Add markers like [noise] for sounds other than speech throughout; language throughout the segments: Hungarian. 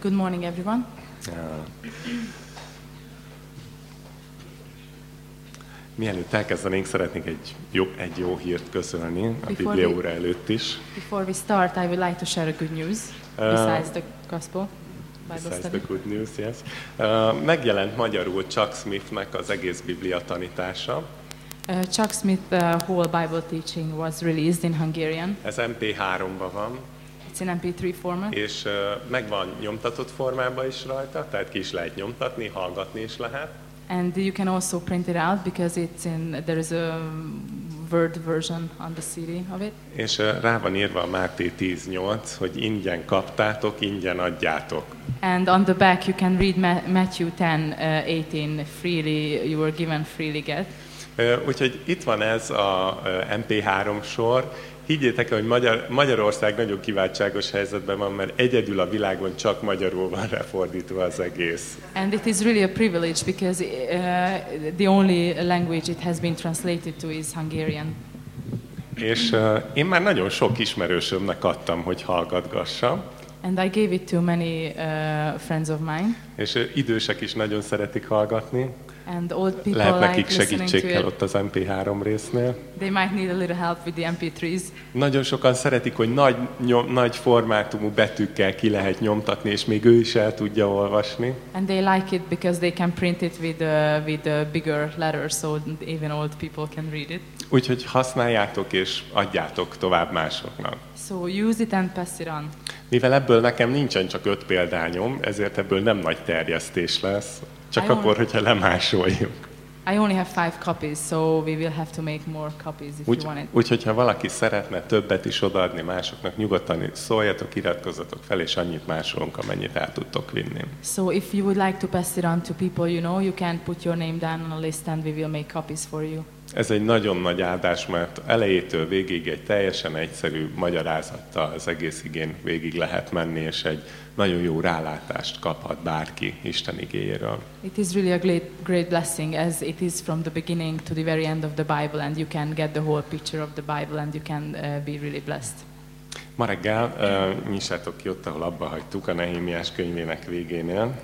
Good morning, everyone. Mielőtt elkezdenénk, szeretnék egy jó, egy jó hírt közölni a Before Biblia óra előtt is. Before we start, I would like to share a good news Uh, besides the gospel Besides the good news, yes. Uh, megjelent magyarul Chuck Smithnek az egész Biblia tanítása. Uh, Chuck Smith uh, whole Bible teaching was released in Hungarian. Ez MP3-ban van, It's in MP3 format, és uh, meg van nyomtatott formában is rajta, tehát ki is lehet nyomtatni, hallgatni is lehet. and you can also print it out because it's in. There is a Word version on the CD of it, És uh, rá van írva a Máté 10.8, hogy ingyen kaptátok, ingyen adjátok. and on the back you can read Ma- Matthew 10, uh, 18. Freely you were given, freely get. Ö, Úgyhogy itt van ez a ö, MP3 sor. Higgyétek el, hogy Magyar, Magyarország nagyon kiváltságos helyzetben van, mert egyedül a világon csak magyarul van lefordítva az egész. And it is really a privilege because uh, the only language it has been translated to is Hungarian. És uh, én már nagyon sok ismerősömnek adtam, hogy hallgatgassam, And I gave it to many uh, friends of mine, és ö, idősek is nagyon szeretik hallgatni. And old people Lehet like nekik segítség kell ott az MP3 résznél. They might need a little help with the MP3s. Nagyon sokan szeretik, hogy nagy, nyom, nagy formátumú betűkkel ki lehet nyomtatni, és még ő is el tudja olvasni. And they like it because they can print it with, uh, with uh, bigger letters so even old people can read it. Úgyhogy használjátok és adjátok tovább másoknak. So use it and pass it on. Mivel ebből nekem nincsen csak öt példányom, ezért ebből nem nagy terjesztés lesz, csak I akkor, hogyha lemásoljuk. I only have five copies, so we will have to make more copies if Úgy, you want it. úgyhogy ha valaki szeretne többet is odaadni másoknak, nyugodtan szóljatok, iratkozzatok fel, és annyit másolunk, amennyit el tudtok vinni. So if you would like to pass it on to people you know, you can put your name down on a list and we will make copies for you. Ez egy nagyon nagy áldás, mert elejétől végig egy teljesen egyszerű magyarázattal az egész igén végig lehet menni, és egy nagyon jó rálátást kaphat bárki Isten igéjéről. It is really a great, great blessing as it is from the beginning to the very end of the Bible and you can get the whole picture of the Bible and you can uh, be really blessed. Ma reggel uh, nyissátok ki ott, ahol abba hagytuk a Nehémiás könyvének végénél.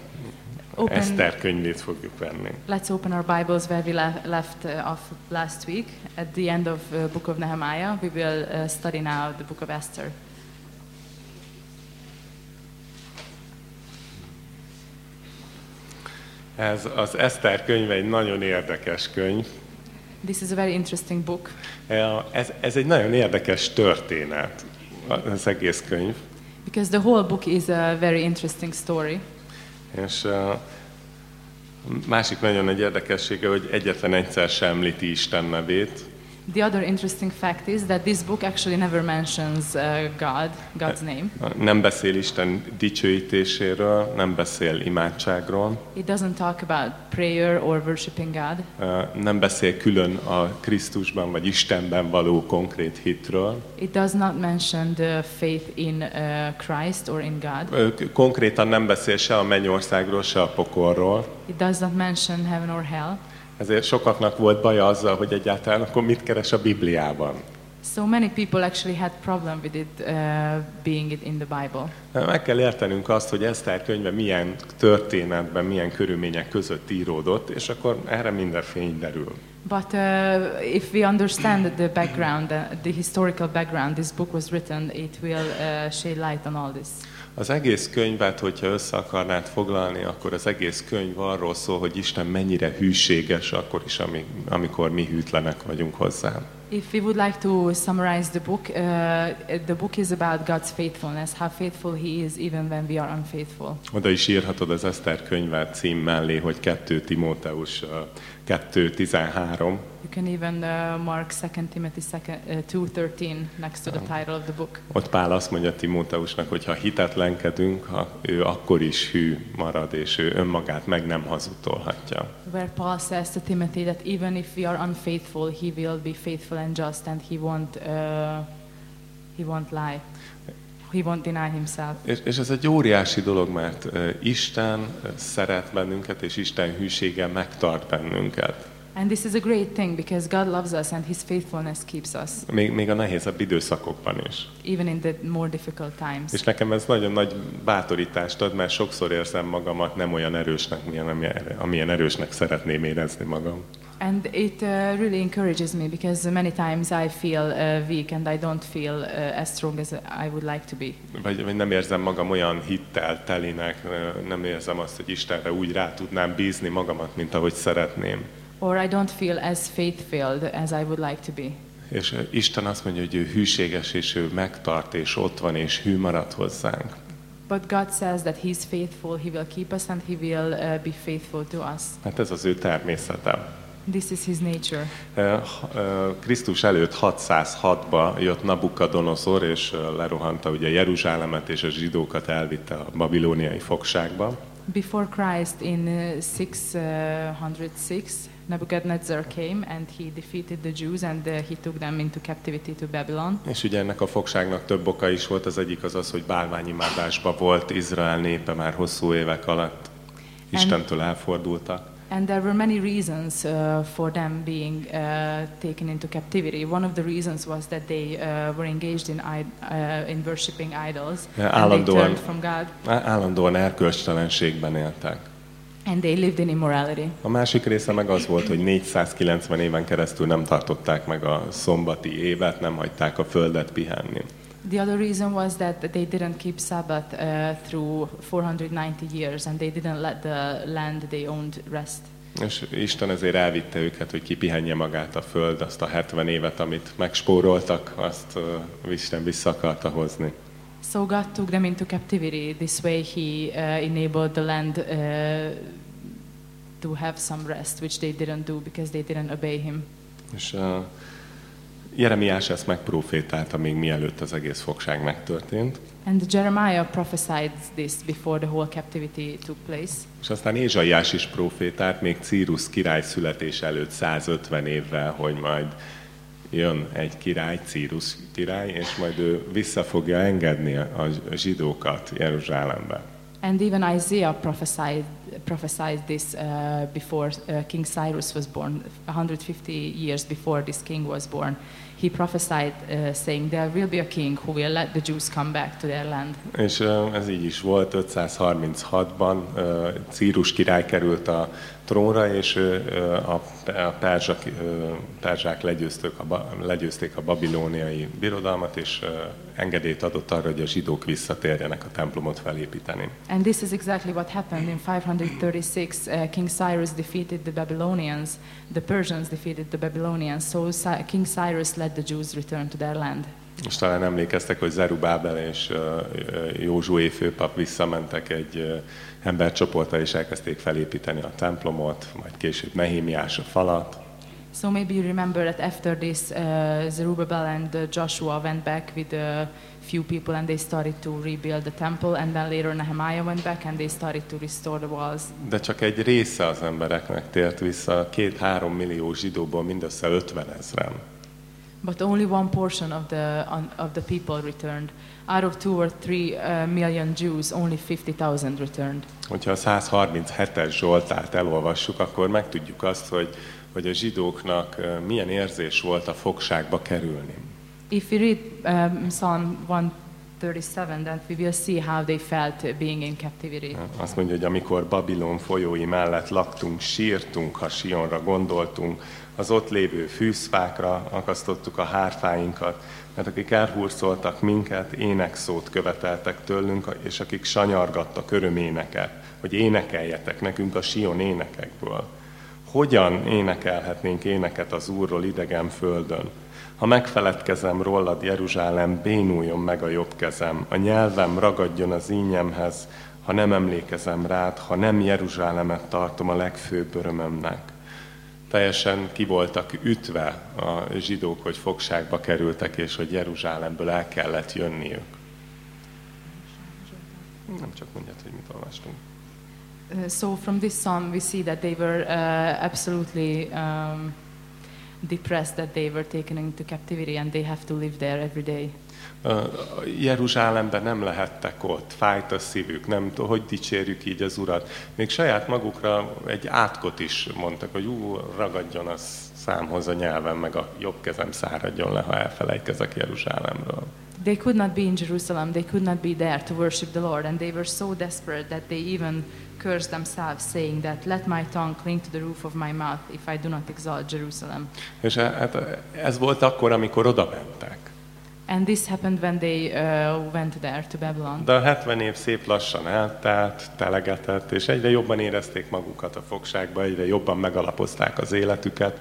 Open, Eszter könyvét fogjuk venni. let's open our Bibles where we le- left uh, off last week. At the end of uh, book of Nehemiah, we will uh, study now the book of Esther. Ez az Eszter könyve egy nagyon érdekes könyv. This is a very interesting book. Uh, Ez, ez egy nagyon érdekes történet, az egész könyv. Because the whole book is a very interesting story. És uh, másik nagyon nagy érdekessége, hogy egyetlen egyszer sem említi Isten nevét. The other interesting fact is that this book actually never mentions uh, God, God's name. Nem beszél Isten dicsőítéséről, nem beszél imádságról, It doesn't talk about prayer or worshiping God. uh, nem beszél külön a Krisztusban vagy Istenben való konkrét hitről. It does not mention the faith in uh, Christ or in God. Konkrétan nem beszél se a mennyországról, se a pokorról. It does not mention heaven or hell. Ezért sokaknak volt baja azzal, hogy egyáltalán akkor mit keres a Bibliában. So many people actually had problem with it uh, being it in the Bible. Meg kell értenünk azt, hogy Eszter könyve milyen történetben, milyen körülmények között íródott, és akkor erre minden fény derül. But uh, if we understand the background, uh, the historical background, this book was written, it will uh, shed light on all this. Az egész könyvet, hogyha össze akarnád foglalni, akkor az egész könyv arról szól, hogy Isten mennyire hűséges akkor is, ami, amikor mi hűtlenek vagyunk hozzá. If we would like to summarize the book, uh, the book is about God's faithfulness, how faithful He is even when we are unfaithful. Oda is írhatod az Eszter könyvet cím mellé, hogy 2 Timóteus uh, 2.13, You can even uh, mark 2 Timothy second, uh, 2.13 next to the title of the book. Ott Pál azt mondja Timóteusnak, hogy ha hitetlenkedünk, ha ő akkor is hű marad, és ő önmagát meg nem hazudtolhatja. Where Paul says to Timothy that even if we are unfaithful, He will be faithful and just and He won't, uh, he won't lie. He won't deny Himself. És, és ez egy óriási dolog, mert uh, Isten uh, szeret bennünket, és Isten hűsége megtart bennünket. And this is a great thing because God loves us and His faithfulness keeps us, Még, még a nehézebb időszakokban is. even in the more difficult times. És nekem ez nagyon nagy bátorítást ad, mert sokszor érzem magamat nem olyan erősnek, milyen, amilyen, erősnek szeretném érezni magam. And it uh, really encourages me because many times I feel uh, weak and I don't feel uh, as strong as I would like to be. Vagy, vagy nem érzem magam olyan hittel telinek, nem érzem azt, hogy Istenre úgy rá tudnám bízni magamat, mint ahogy szeretném. Or I don't feel as faith-filled as I would like to be. És Isten azt mondja, hogy ő hűséges, és ő megtart, és ott van, és hű marad hozzánk. But God says that He's faithful, He will keep us and He will uh, be faithful to us. Hát ez az ő természete. This is His nature. Krisztus előtt 606-ba jött Nabukadonoszor, és lerohanta ugye Jeruzsálemet, és a zsidókat elvitte a babilóniai fogságba. Before Christ in uh, 606, Nebuchadnezzar came and he defeated the Jews and uh, he took them into captivity to Babylon. És ugye ennek a fogságnak több oka is volt, az egyik az az, hogy bálványimádásba volt Izrael népe már hosszú évek alatt. Istentől elfordultak. And there were many reasons uh, for them being uh, taken into captivity. One of the reasons was that they uh, were engaged in, uh, in worshipping idols Ja, and they állandóan- turned from God Állandóan erkölcstelenségben éltek. And they lived in immorality. A másik része meg az volt, hogy 490 éven keresztül nem tartották meg a szombati évet, nem hagyták a földet pihenni. The other reason was that they didn't keep Sabbath uh, through 490 years and they didn't let the land they owned rest. És Isten ezért elvitte őket, hogy kipihenje magát a föld, azt a 70 évet, amit megspóroltak, azt uh, Isten vissza akarta hozni. So God took them into captivity. This way He uh, enabled the land uh, to have some rest, which they didn't do because they didn't obey Him. És uh, Jeremiás ezt megprofétálta még mielőtt az egész fogság megtörtént. And Jeremiah prophesied this before the whole captivity took place. És aztán Ézsaiás is profétált még Círus király születés előtt 150 évvel, hogy majd jön egy király, Círus király, és majd ő vissza fogja engedni a zsidókat Jeruzsálembe. And even Isaiah prophesied, prophesied this uh, before uh, King Cyrus was born, 150 years before this king was born. He prophesied, uh, saying, There will be a king who will let the Jews come back to their land. És ö, ez így is volt, 536-ban ö, Círus király került a trónra, és a, perzsak, perzsák legyőzték a, legyőzték a babilóniai birodalmat, és engedélyt adott arra, hogy a zsidók visszatérjenek a templomot felépíteni. And this is exactly what happened in 536. Uh, King Cyrus defeated the Babylonians, the Persians defeated the Babylonians, so King Cyrus let the Jews return to their land. És talán emlékeztek, hogy Zerubábel és Józsué főpap visszamentek egy ö, embercsoporttal, és elkezdték felépíteni a templomot, majd később Nehémiás a falat. So maybe you remember that after this, uh, Zerubbabel and uh, Joshua went back with a few people and they started to rebuild the temple, and then later Nehemiah went back and they started to restore the walls. De csak egy része az embereknek tért vissza, két-három millió zsidóból mindössze 50 ezren. But only one portion of the on, of the people returned. Out of two or three uh, million Jews, only 50,000 returned. Hogyha a 137-es Zsoltárt elolvassuk, akkor megtudjuk azt, hogy, hogy a zsidóknak ö, milyen érzés volt a fogságba kerülni. If we read um, Psalm 137, then we will see how they felt uh, being in captivity. Azt mondja, hogy amikor Babilon folyói mellett laktunk, sírtunk, ha Sionra gondoltunk, az ott lévő fűszfákra akasztottuk a hárfáinkat, mert akik elhurcoltak minket, énekszót követeltek tőlünk, és akik sanyargattak öröméneket, hogy énekeljetek nekünk a Sion énekekből. Hogyan énekelhetnénk éneket az Úrról idegen földön? Ha megfeledkezem rólad, Jeruzsálem, bénuljon meg a jobb kezem, a nyelvem ragadjon az ínyemhez, ha nem emlékezem rád, ha nem Jeruzsálemet tartom a legfőbb örömömnek. Teljesen ki voltak ütve a zsidók, hogy fogságba kerültek, és hogy Jeruzsálemből el kellett jönniük. Nem csak mondjad, hogy mit olvastunk. Uh, so from this psalm, we see that they were uh, absolutely um, depressed that they were taken into captivity and they have to live there every day. Jeruzsálemben nem lehettek ott, fájt a szívük, nem hogy dicsérjük így az Urat. Még saját magukra egy átkot is mondtak, hogy ú, ragadjon a számhoz a nyelven, meg a jobb kezem száradjon le, ha elfelejtkezek Jeruzsálemről. They could not be in Jerusalem, they could not be there to worship the Lord, and they were so desperate that they even cursed themselves, saying that, Let my tongue cling to the roof of my mouth if I do not exalt Jerusalem. És e- hát ez volt akkor, amikor oda mentek. And this happened when they uh, went there to Babylon. De a 70 év szép lassan eltelt, telegetett, és egyre jobban érezték magukat a fogságba, egyre jobban megalapozták az életüket.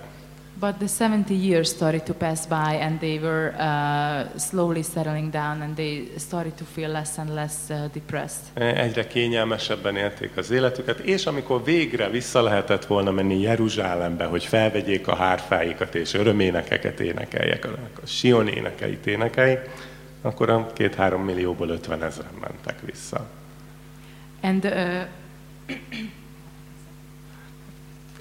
But the 70 years started to pass by, and they were uh, slowly settling down, and they started to feel less and less uh, depressed. Egyre kényelmesebben élték az életüket, és amikor végre vissza lehetett volna menni Jeruzsálembe, hogy felvegyék a hárfáikat és öröménekeket énekeljek, a Sion énekeit énekelj, akkor a két-három millióból ötven ezeren mentek vissza. And uh,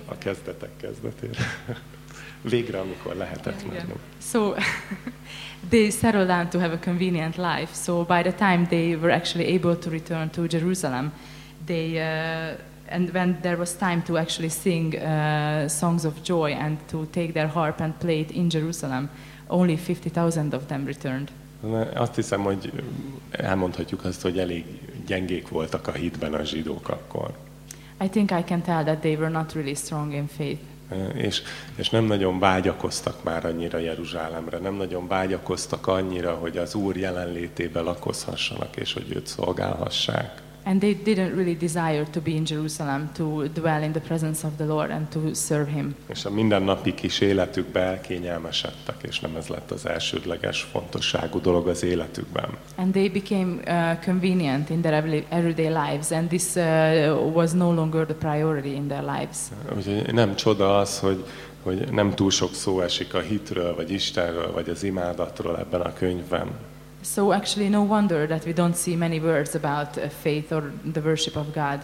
A kezdetek kezdetére. [laughs] Végre, amikor lehetett Yeah, menni. So [laughs] they settled down to have a convenient life. So by the time they were actually able to return to Jerusalem, they uh, and when there was time to actually sing uh, songs of joy and to take their harp and play it in Jerusalem, only 50,000 of them returned. Azt hiszem, hogy elmondhatjuk azt, hogy elég gyengék voltak a hitben a zsidók akkor. I think I can tell that they were not really strong in faith. És, és nem nagyon vágyakoztak már annyira Jeruzsálemre, nem nagyon vágyakoztak annyira, hogy az Úr jelenlétébe lakozhassanak, és hogy őt szolgálhassák. And they didn't really desire to be in Jerusalem, to dwell in the presence of the Lord and to serve Him. És a mindennapi kis életükbe elkényelmesedtek, és nem ez lett az elsődleges fontosságú dolog az életükben. And they became uh, convenient in their every- everyday lives, and this uh, was no longer the priority in their lives. Úgyhogy nem csoda az, hogy, hogy nem túl sok szó esik a hitről, vagy Istenről, vagy az imádatról ebben a könyvben. So, actually, no wonder that we don't see many words about uh, faith or the worship of God.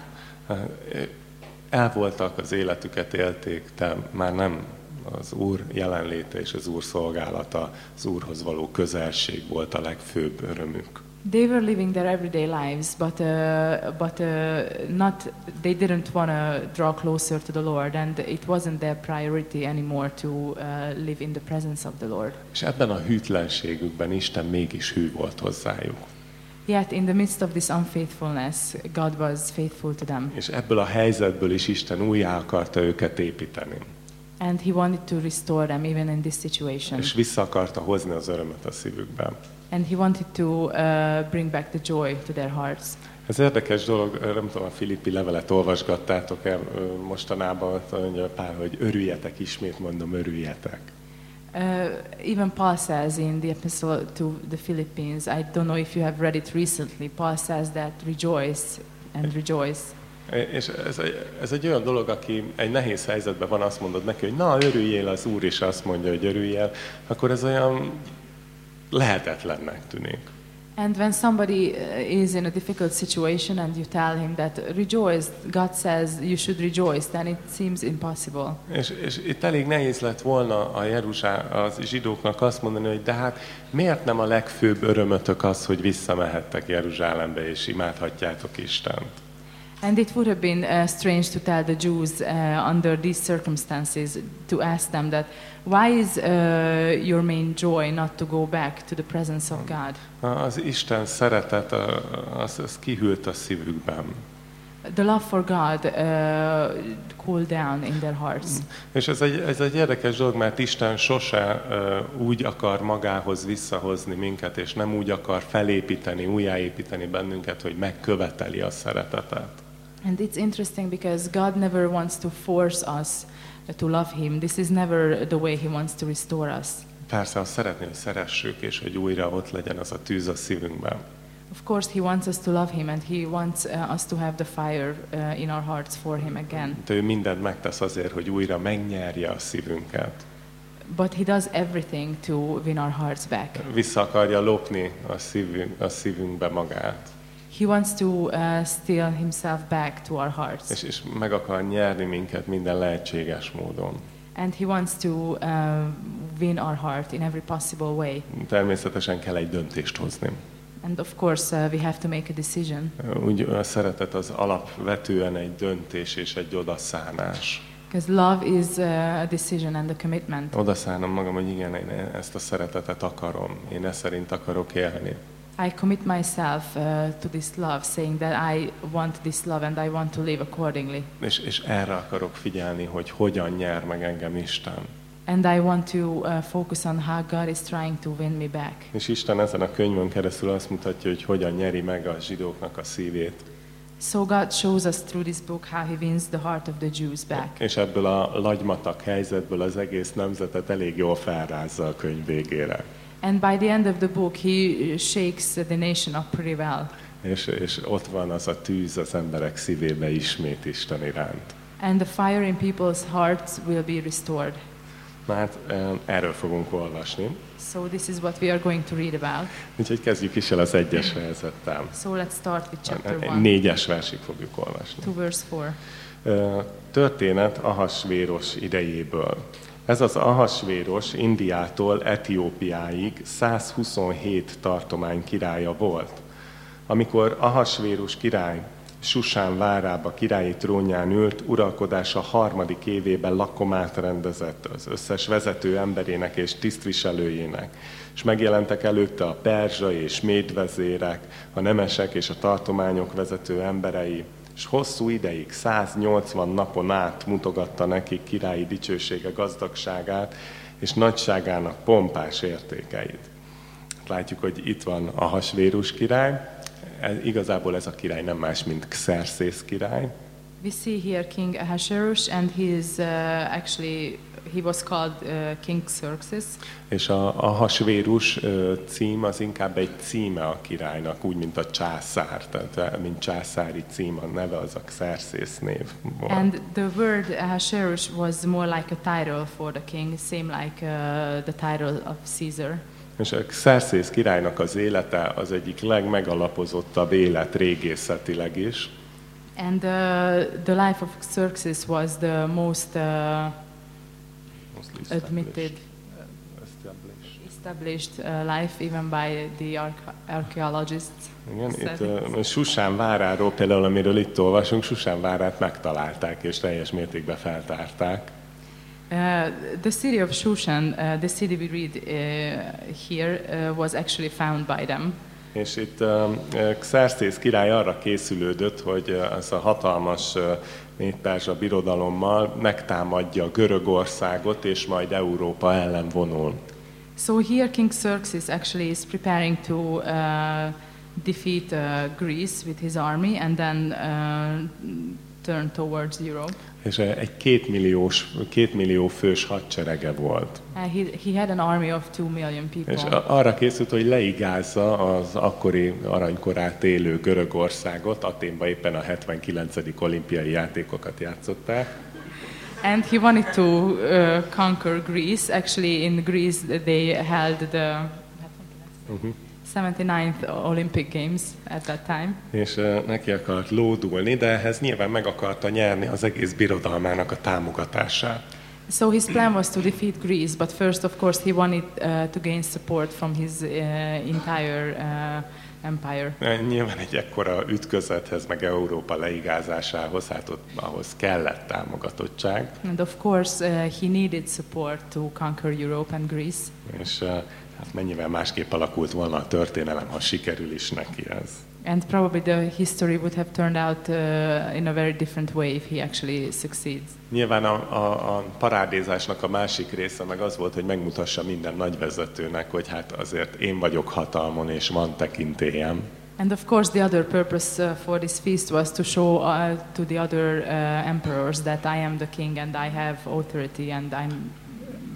El voltak, az életüket élték, de már nem az Úr jelenléte és az Úr szolgálata, az Úrhoz való közelség volt a legfőbb örömük. They were living their everyday lives, but uh, but uh, not. They didn't want to draw closer to the Lord, and it wasn't their priority anymore to uh, live in the presence of the Lord. És ebben a hűtlenségükben Isten mégis hű volt hozzájuk. Yet, in the midst of this unfaithfulness, God was faithful to them, És ebből a helyzetből is Isten újjá akarta őket építeni. and He wanted to restore them even in this situation. És vissza akarta hozni az örömet a szívükben. And He wanted to uh, bring back the joy to their hearts. Ez érdekes dolog, nem tudom, a Filippi levelet olvasgattátok el ö, mostanában, mondja Pál, hogy örüljetek, ismét mondom, örüljetek. Uh, even Paul says in the epistle to the Philippines, I don't know if you have read it recently, Paul says that rejoice and rejoice. És ez egy, ez egy olyan dolog, aki egy nehéz helyzetben van, azt mondod neki, hogy na, örüljél, az Úr is azt mondja, hogy örüljél, akkor ez olyan lehetetlennek tűnik. And when somebody uh, is in a difficult situation and you tell him that rejoice, God says you should rejoice, then it seems impossible. És, és itt elég nehéz lett volna a Jeruzsá, az zsidóknak azt mondani, hogy de hát miért nem a legfőbb örömötök az, hogy visszamehettek Jeruzsálembe és imádhatjátok Istent? And it would have been uh, strange to tell the Jews uh, under these circumstances to ask them that why is uh, your main joy not to go back to the presence of God? Az Isten szeretet, a- az, az kihűlt a szívükben. The love for God uh, cooled down in their hearts. És ez egy, ez egy érdekes dolog, mert Isten sose uh, úgy akar magához visszahozni minket, és nem úgy akar felépíteni, újjáépíteni bennünket, hogy megköveteli a szeretetet. And it's interesting because God never wants to force us to love Him. This is never the way He wants to restore us. Persze azt szeretné, hogy szeressük, és hogy újra ott legyen az a tűz a szívünkben. Of course, He wants us to love Him and He wants uh, us to have the fire uh, in our hearts for Him again. De ő mindent megtesz azért, hogy újra megnyerje a szívünket. But He does everything to win our hearts back. Vissza akarja lopni a, szívünk, a szívünkbe magát. He wants to uh, steal Himself back to our hearts. És, és meg akar nyerni minket minden lehetséges módon. And He wants to uh, win our heart in every possible way. Természetesen kell egy döntést hozni. And of course, uh, we have to make a decision. Úgy a szeretet az alapvetően egy döntés és egy odaszánás. Because love is uh, a decision and a commitment. Odaszánom magam, hogy igen, én ezt a szeretetet akarom. Én ezt szerint akarok élni. I commit myself uh, to this love, saying that I want this love and I want to live accordingly. És, és erre akarok figyelni, hogy hogyan nyer meg engem Isten. And I want to uh, focus on how God is trying to win me back. És Isten ezen a könyvön keresztül azt mutatja, hogy hogyan nyeri meg a zsidóknak a szívét. So God shows us through this book how He wins the heart of the Jews back. És ebből a lagymatak helyzetből az egész nemzetet elég jól felrázza a könyv végére. And by the end of the book, He shakes the nation up pretty well. És, és ott van az a tűz az emberek szívébe ismét Isten iránt. And the fire in people's hearts will be restored. Hát eh, erről fogunk olvasni. So this is what we are going to read about. Úgyhogy kezdjük is el az egyes fejezettel. So let's start with chapter 1, Négyes versig fogjuk olvasni. to verse 4. Ö, Történet Ahasvéros idejéből. Ez az Ahasvéros Indiától Etiópiáig 127 tartomány királya volt. Amikor Ahasvérus király Susán várába királyi trónján ült, uralkodása harmadik évében lakomát rendezett az összes vezető emberének és tisztviselőjének, és megjelentek előtte a perzsa és médvezérek, a nemesek és a tartományok vezető emberei, és hosszú ideig, 180 napon át mutogatta nekik királyi dicsősége gazdagságát, és nagyságának pompás értékeit. Látjuk, hogy itt van a hasvérus király, igazából ez a király nem más, mint Xerxes király, We see here King Ahasuerus, and he is uh, actually he was called uh, King Xerxes, és a, a hasvérus cím az inkább egy címe a királynak, úgy, mint a császár, tehát mint császári cím, a neve az a Xerxes név volt. and the word Ahasuerus was more like a title for the king, same like uh, the title of Caesar. És a Xerxes királynak az élete az egyik legmegalapozottabb élet régészetileg is, And uh, the life of Xerxes was the most uh, admitted, Established. established uh, life even by the arch- archaeologists. Igen, itt uh, Susán váráról például, amiről itt olvasunk, Susán várát megtalálták és teljes mértékben feltárták. Uh, the city of Shushan, uh, the city we read uh, here, uh, was actually found by them. És itt um, Xerxes király arra készülődött, hogy uh, az a hatalmas uh, népperzsa birodalommal megtámadja Görögországot, és majd Európa ellen vonul. So here King Xerxes actually is preparing to uh, defeat uh, Greece with his army and then uh, turn towards Europe. És uh, egy kétmilliós, kétmillió fős hadserege volt. Uh, he, he had an army of two million people. És arra készült, hogy leigázza az akkori aranykorát élő Görögországot. Aténban éppen a 79. olimpiai játékokat játszották. And he wanted to uh, conquer Greece. Actually, in Greece, they held the Uh-huh. 79th Olympic Games at that time. És uh, neki akart lódulni, de ehhez nyilván meg akarta nyerni az egész birodalmának a támogatását. So his plan was to defeat Greece, but first, of course, he wanted uh, to gain support from his uh, entire uh, empire. Uh, Nyilván egy ekkora ütközethez, meg Európa leigázásához, hát ott ahhoz kellett támogatottság, And of course, uh, he needed support to conquer Europe and Greece. és uh, hát mennyivel másképp alakult volna a történelem, ha sikerül is neki ez. And probably the history would have turned out uh, in a very different way if he actually succeeds. Nyilván a, a, a parádézásnak a másik része meg az volt, hogy megmutassa minden nagyvezetőnek, hogy hát azért én vagyok hatalmon, és van tekintélyem. And of course, the other purpose uh, for this feast was to show uh, to the other uh, emperors that I am the king and I have authority and I'm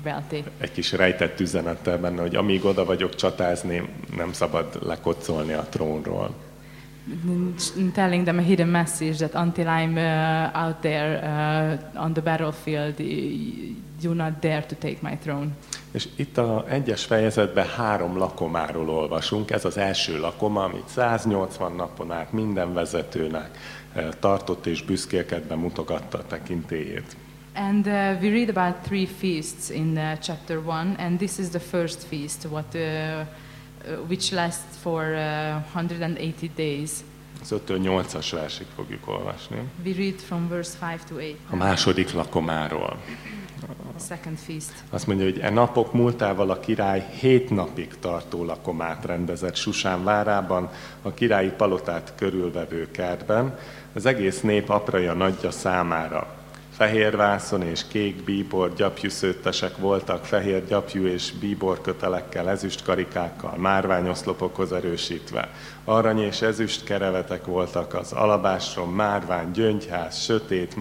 wealthy. Egy kis rejtett üzenettel benne, hogy amíg oda vagyok csatázni, nem szabad lekocolni a trónról. Telling them a hidden message that until I'm uh, out there uh, on the battlefield, do not dare to take my throne. És itt a egyes fejezetben három lakomáról olvasunk. Ez az első lakoma, amit 180 napon át minden vezetőnek eh, tartott és büszkélkedve mutogatta a tekintélyét. And uh, we read about three feasts in uh, chapter one, and this is the first feast, what, uh, uh, which lasts for uh, 180 days. Az 5-től 8-as versig fogjuk olvasni. We read from verse 5 to 8. A második lakomáról. The second feast. Azt mondja, hogy e napok múltával a király hét napig tartó lakomát rendezett Susán várában, a királyi palotát körülvevő kertben, az egész nép apraja nagyja számára. Fehér vászon és kék bíbor gyapjúszőttesek voltak, fehér gyapjú és bíbor kötelekkel, ezüst karikákkal, márványoszlopokhoz erősítve. Arany és ezüst kerevetek voltak az alabásron, márvány, gyöngyház, sötét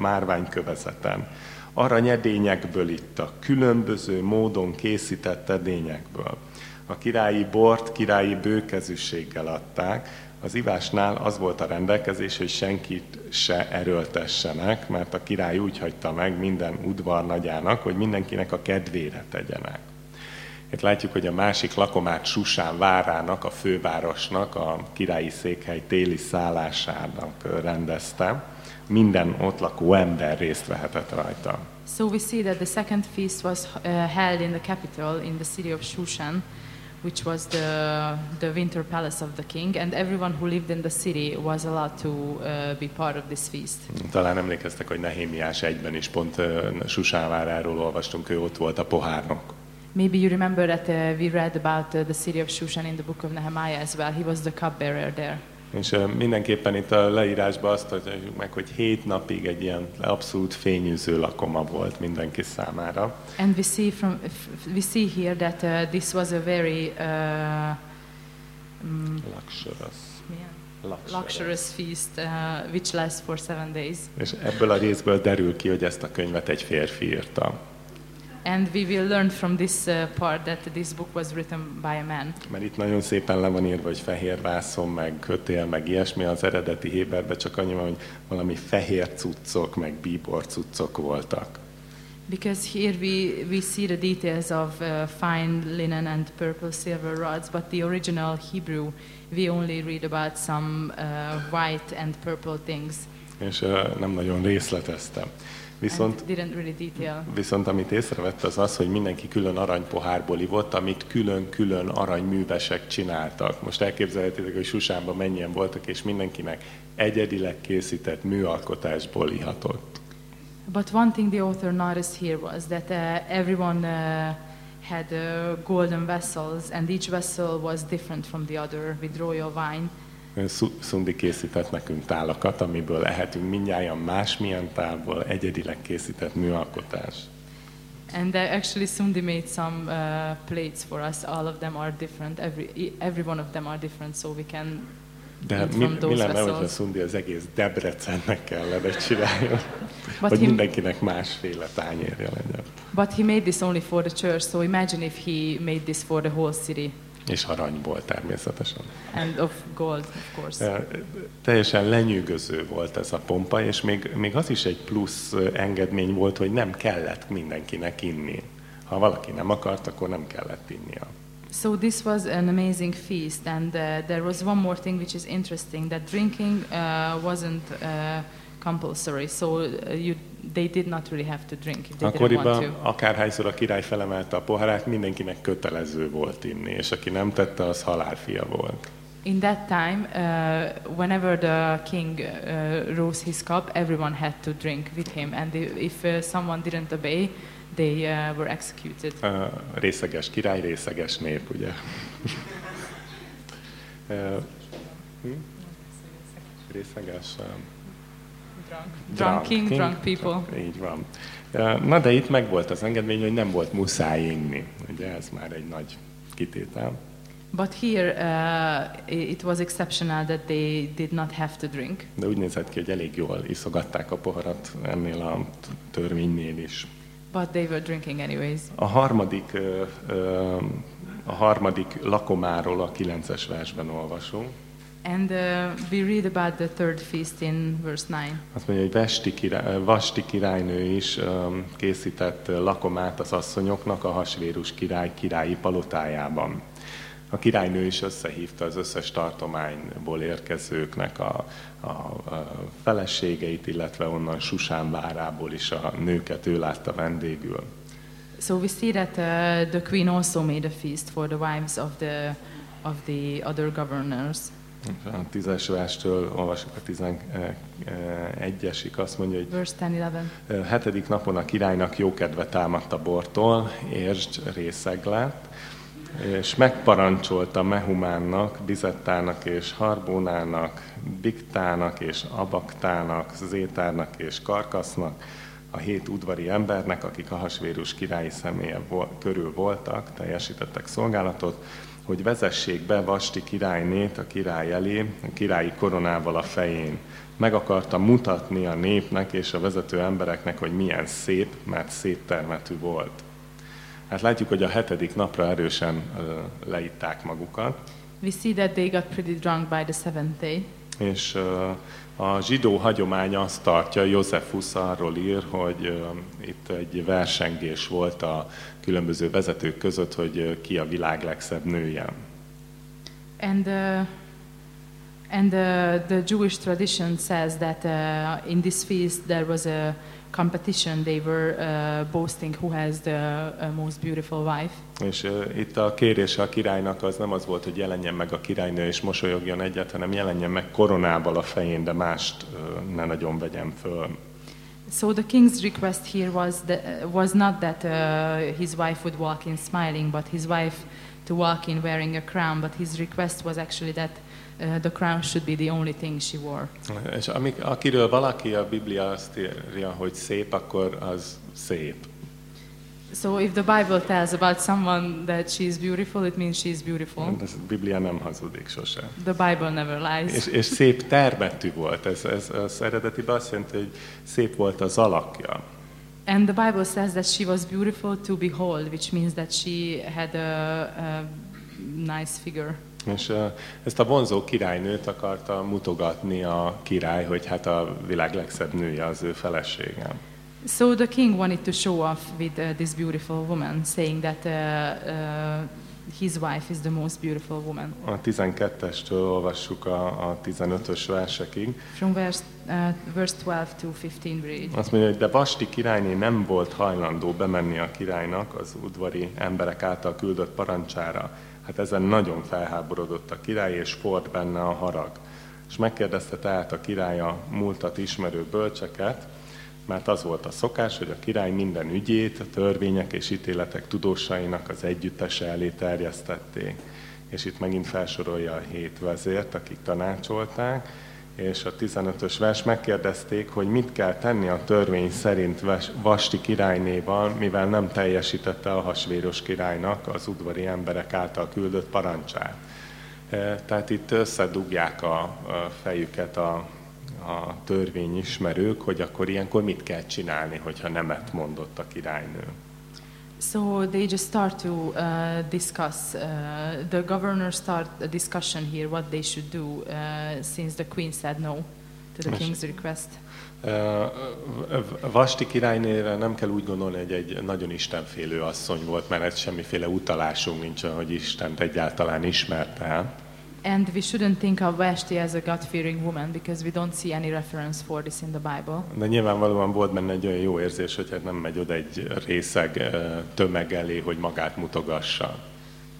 márványkövezeten. Arany edényekből ittak, különböző módon készített edényekből. A királyi bort királyi bőkezűséggel adták, az ivásnál az volt a rendelkezés, hogy senkit se erőltessenek, mert a király úgy hagyta meg minden udvarnagyának, hogy mindenkinek a kedvére tegyenek. Itt látjuk, hogy a másik lakomát Susán várának, a fővárosnak, a királyi székhely téli szállásának rendezte. Minden ott lakó ember részt vehetett rajta. So we see that the second feast was uh, held in the capital, in the city of Shushan, which was the, the winter palace of the king, and everyone who lived in the city was allowed to uh, be part of this feast. Talán emlékeztek, hogy Nehémiás egyben is pont ö, Susán váráról olvastunk, ő ott volt a pohárnok. Maybe you remember that uh, we read about uh, the city of Shushan in the book of Nehemiah as well. He was the cupbearer there. És mindenképpen itt a leírásban azt adjuk meg, hogy hét napig egy ilyen abszolút fényűző lakoma volt mindenki számára. And we see from we see here that uh, this was a very uh, mm, Luxurious. yeah, luxurious feast, uh, which lasts for seven days. És ebből a részből derül ki, hogy ezt a könyvet egy férfi írta. And we will learn from this uh, part that this book was written by a man. Mert itt nagyon szépen le van írva, hogy fehér vászon, meg kötél, meg ilyesmi. Az eredeti Héberben csak annyi van, hogy valami fehér cuccok, meg bíbor cuccok voltak. Because here we, we see the details of uh, fine linen and purple silver rods, but the original Hebrew, we only read about some uh, white and purple things. És ö, nem nagyon részleteztem. Viszont really. Viszont amit észrevett az az, hogy mindenki külön aranypohárból ivott, amit külön-külön aranyművesek csináltak. Most elképzelhetitek, hogy Susánban mennyien voltak, és mindenkinek egyedileg készített műalkotásból ihatott. But one thing the author noticed here was that uh, everyone uh, had uh, golden vessels, and each vessel was different from the other with royal wine. Szu- Szundi készített nekünk tálakat, amiből ehetünk mindjárt másmilyen tálból egyedileg készített műalkotás. And uh, actually, Sundi made some uh, plates for us. All of them are different. Every e- every one of them are different, so we can. De Eat mi, from mi those lenne, hogyha. Szundi az egész Debrecennek kellene csináljon, [laughs] But hogy he, mindenkinek másféle tányérja legyen. but he made this only for the church. So imagine if he made this for the whole city, És aranyból természetesen. and of gold, of course. Teljesen lenyűgöző volt ez a pompa, és még, még az is egy plusz engedmény volt, hogy nem kellett mindenkinek inni. Ha valaki nem akart, akkor nem kellett innia. So this was an amazing feast, and uh, there was one more thing which is interesting: that drinking uh, wasn't uh, compulsory. So uh, you, they did not really have to drink if they didn't want Akkoriban to. akárhányszor a király felemelte a poharát, mindenkinek kötelező volt inni, és aki nem tette, az halálfia volt. In that time, uh, whenever the king uh, rose his cup, everyone had to drink with him, and if, if uh, someone didn't obey, they uh, were executed. Uh, részeges király, részeges nép, ugye? [laughs] [laughs] Uh, hm? Részeges... um, Drunk, drunk king, drunk people. Így van. Uh, Na de itt meg volt az engedmény, hogy nem volt muszáj inni. Ugye ez már egy nagy kitétel. But here, uh, it was exceptional that they did not have to drink. De úgy nézett ki, hogy elég jól iszogatták a poharat ennél a törvénynél is. But they were drinking anyways. A harmadik, ö, ö, a harmadik lakomáról a kilences versben olvasunk. And uh, we read about the third feast in verse 9. Azt mondja, hogy Vesti király, Vasti királynő is öm, készített lakomát az asszonyoknak a hasvérus király királyi palotájában. a királynő is összehívta az összes tartományból érkezőknek a, a, a feleségeit, illetve onnan Susán várából is a nőket ő látta vendégül. So we see that uh, the queen also made a feast for the wives of the of the other governors. A tízes verstől olvasok a 11-esig, azt mondja, hogy Verse 10, 11. hetedik napon a királynak jókedve támadt a bortól, értsd részeg lett, és megparancsolta Mehumánnak, Bizettának és Harbónának, Biktának és Abaktának, Zétárnak és Karkasznak, a hét udvari embernek, akik a hasvérus királyi személye körül voltak, teljesítettek szolgálatot, hogy vezessék be Vasti királynét a király elé, a királyi koronával a fején. Meg akarta mutatni a népnek és a vezető embereknek, hogy milyen szép, mert szép termetű volt. Hát látjuk, hogy a hetedik napra erősen leitták magukat, We see that they got pretty drunk by the seventh day. és a zsidó hagyomány azt tartja, Józsefus arról ír, hogy itt egy versengés volt a különböző vezetők között, hogy ki a világ legszebb nője. And uh, and uh, the Jewish tradition says that uh, in this feast there was a competition. They were uh, boasting who has the uh, most beautiful wife. És uh, itt a kérése a királynak az nem az volt, hogy jelenjen meg a királynő és mosolyogjon egyet, hanem jelenjen meg koronával a fején, de mást uh, ne nagyon vegyen föl. So the king's request here was that, was not that uh, his wife would walk in smiling, but his wife to walk in wearing a crown. But his request was actually that uh, the crown should be the only thing she wore. És amik, akiről valaki a Biblia azt írja, hogy szép, akkor az szép. So if the Bible tells about someone that she is beautiful, it means she is beautiful. De a Biblia nem hazudik sosem. The Bible never lies. És, és szép termetű volt. Ez, ez az eredetiben azt jelenti, hogy szép volt az alakja. And the Bible says that she was beautiful to behold, which means that she had a, a nice figure. És ezt a vonzó királynőt akarta mutogatni a király, hogy hát a világ legszebb nője az ő feleségem. So the king wanted to show off with uh, this beautiful woman, saying that uh, uh, his wife is the most beautiful woman. A 12-estől olvassuk a, a 15-ös versekig. From verse, uh, verse 12 to 15 we read. Azt mondja, hogy de Vasti királyné nem volt hajlandó bemenni a királynak az udvari emberek által küldött parancsára. Hát ezen nagyon felháborodott a király, és ford benne a harag. És megkérdezte tehát a király a múltat ismerő bölcseket, mert az volt a szokás, hogy a király minden ügyét, a törvények és ítéletek tudósainak az együttese elé terjesztették. És itt megint felsorolja a hét vezért, akik tanácsolták, és a 15-ös vers megkérdezték, hogy mit kell tenni a törvény szerint Vas- Vasti királynéval, mivel nem teljesítette a hasvéros királynak az udvari emberek által küldött parancsát. E, Tehát itt összedugják a fejüket a, a törvényismerők, hogy akkor ilyenkor mit kell csinálni, hogyha nemet mondott a királynő. So they just start to uh, discuss. Uh, the governor start a discussion here what they should do uh, since the queen said no to the king's request. E, Vasti királynőre nem kell úgy gondolni, hogy egy nagyon istenfélő asszony volt, mert ez semmiféle utalásunk nincs, hogy Istent egyáltalán ismerte el. And we shouldn't think of Vashti as a God-fearing woman because we don't see any reference for this in the Bible. De nyilvánvalóan volt benne egy olyan jó érzés, hogy hát nem megy oda egy részeg tömeg elé, hogy magát mutogassa.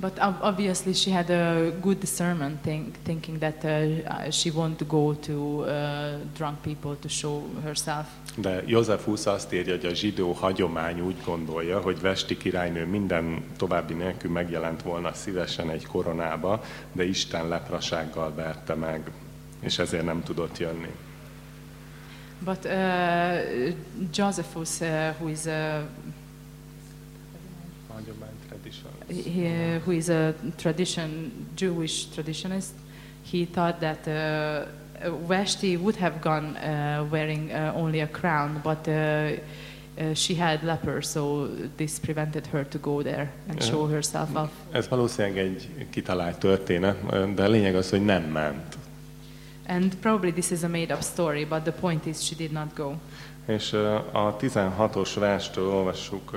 But ob- obviously, she had a good discernment, think, thinking that uh, she won't go to uh, drunk people to show herself. De József Husz azt írja, hogy a zsidó hagyomány úgy gondolja, hogy Vesti királynő minden további nélkül megjelent volna szívesen egy koronába, de Isten leprasággal verte meg, és ezért nem tudott jönni. But uh, Josephus, uh, who is a. he, who is a tradition Jewish traditionist, he thought that uh, Vashti would have gone uh, wearing uh, only a crown, but uh, uh, she had leper, so this prevented her to go there and show herself off. Ez valószínűleg egy kitalált történet, de a lényeg az, hogy nem ment. And probably this is a made-up story, but the point is she did not go. És ö, a 16-os verstől olvassuk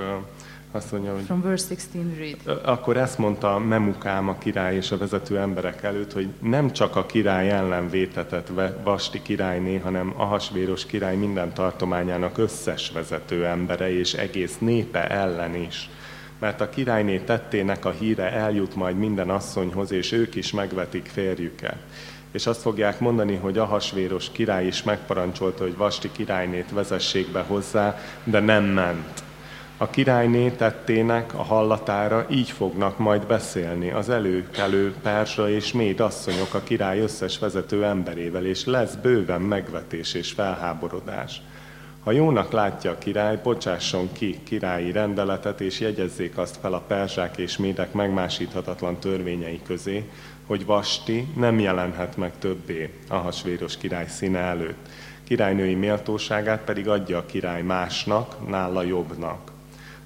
Azt mondja, hogy From verse 16 we read. akkor ezt mondta Memukám a király és a vezető emberek előtt, hogy nem csak a király ellen vétetett Vasti királyné, hanem Ahasvéros király minden tartományának összes vezető embere és egész népe ellen is. Mert a királyné tettének a híre eljut majd minden asszonyhoz, és ők is megvetik férjüket. És azt fogják mondani, hogy Ahasvéros király is megparancsolta, hogy Vasti királynét vezessék be hozzá, de nem ment. A királyné tettének a hallatára így fognak majd beszélni az előkelő perzsa és méd asszonyok a király összes vezető emberével, és lesz bőven megvetés és felháborodás. Ha jónak látja a király, bocsásson ki királyi rendeletet, és jegyezzék azt fel a perzsák és médek megmásíthatatlan törvényei közé, hogy Vasti nem jelenhet meg többé Ahasvéros király színe előtt. Királynői méltóságát pedig adja a király másnak, nála jobbnak.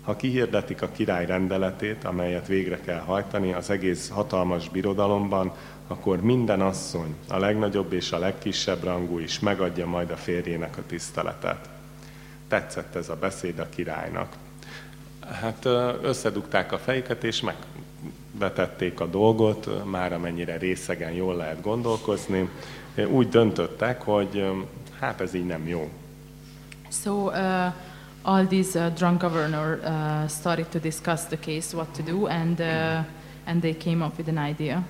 Ha kihirdetik a király rendeletét, amelyet végre kell hajtani az egész hatalmas birodalomban, akkor minden asszony, a legnagyobb és a legkisebb rangú is megadja majd a férjének a tiszteletet. Tetszett ez a beszéd a királynak. Hát összedugták a fejüket, és megvetették a dolgot, már amennyire részegen jól lehet gondolkozni. Úgy döntöttek, hogy hát ez így nem jó. So uh, all these uh, drunk governor uh, started to discuss the case, what to do, and uh, and they came up with an idea.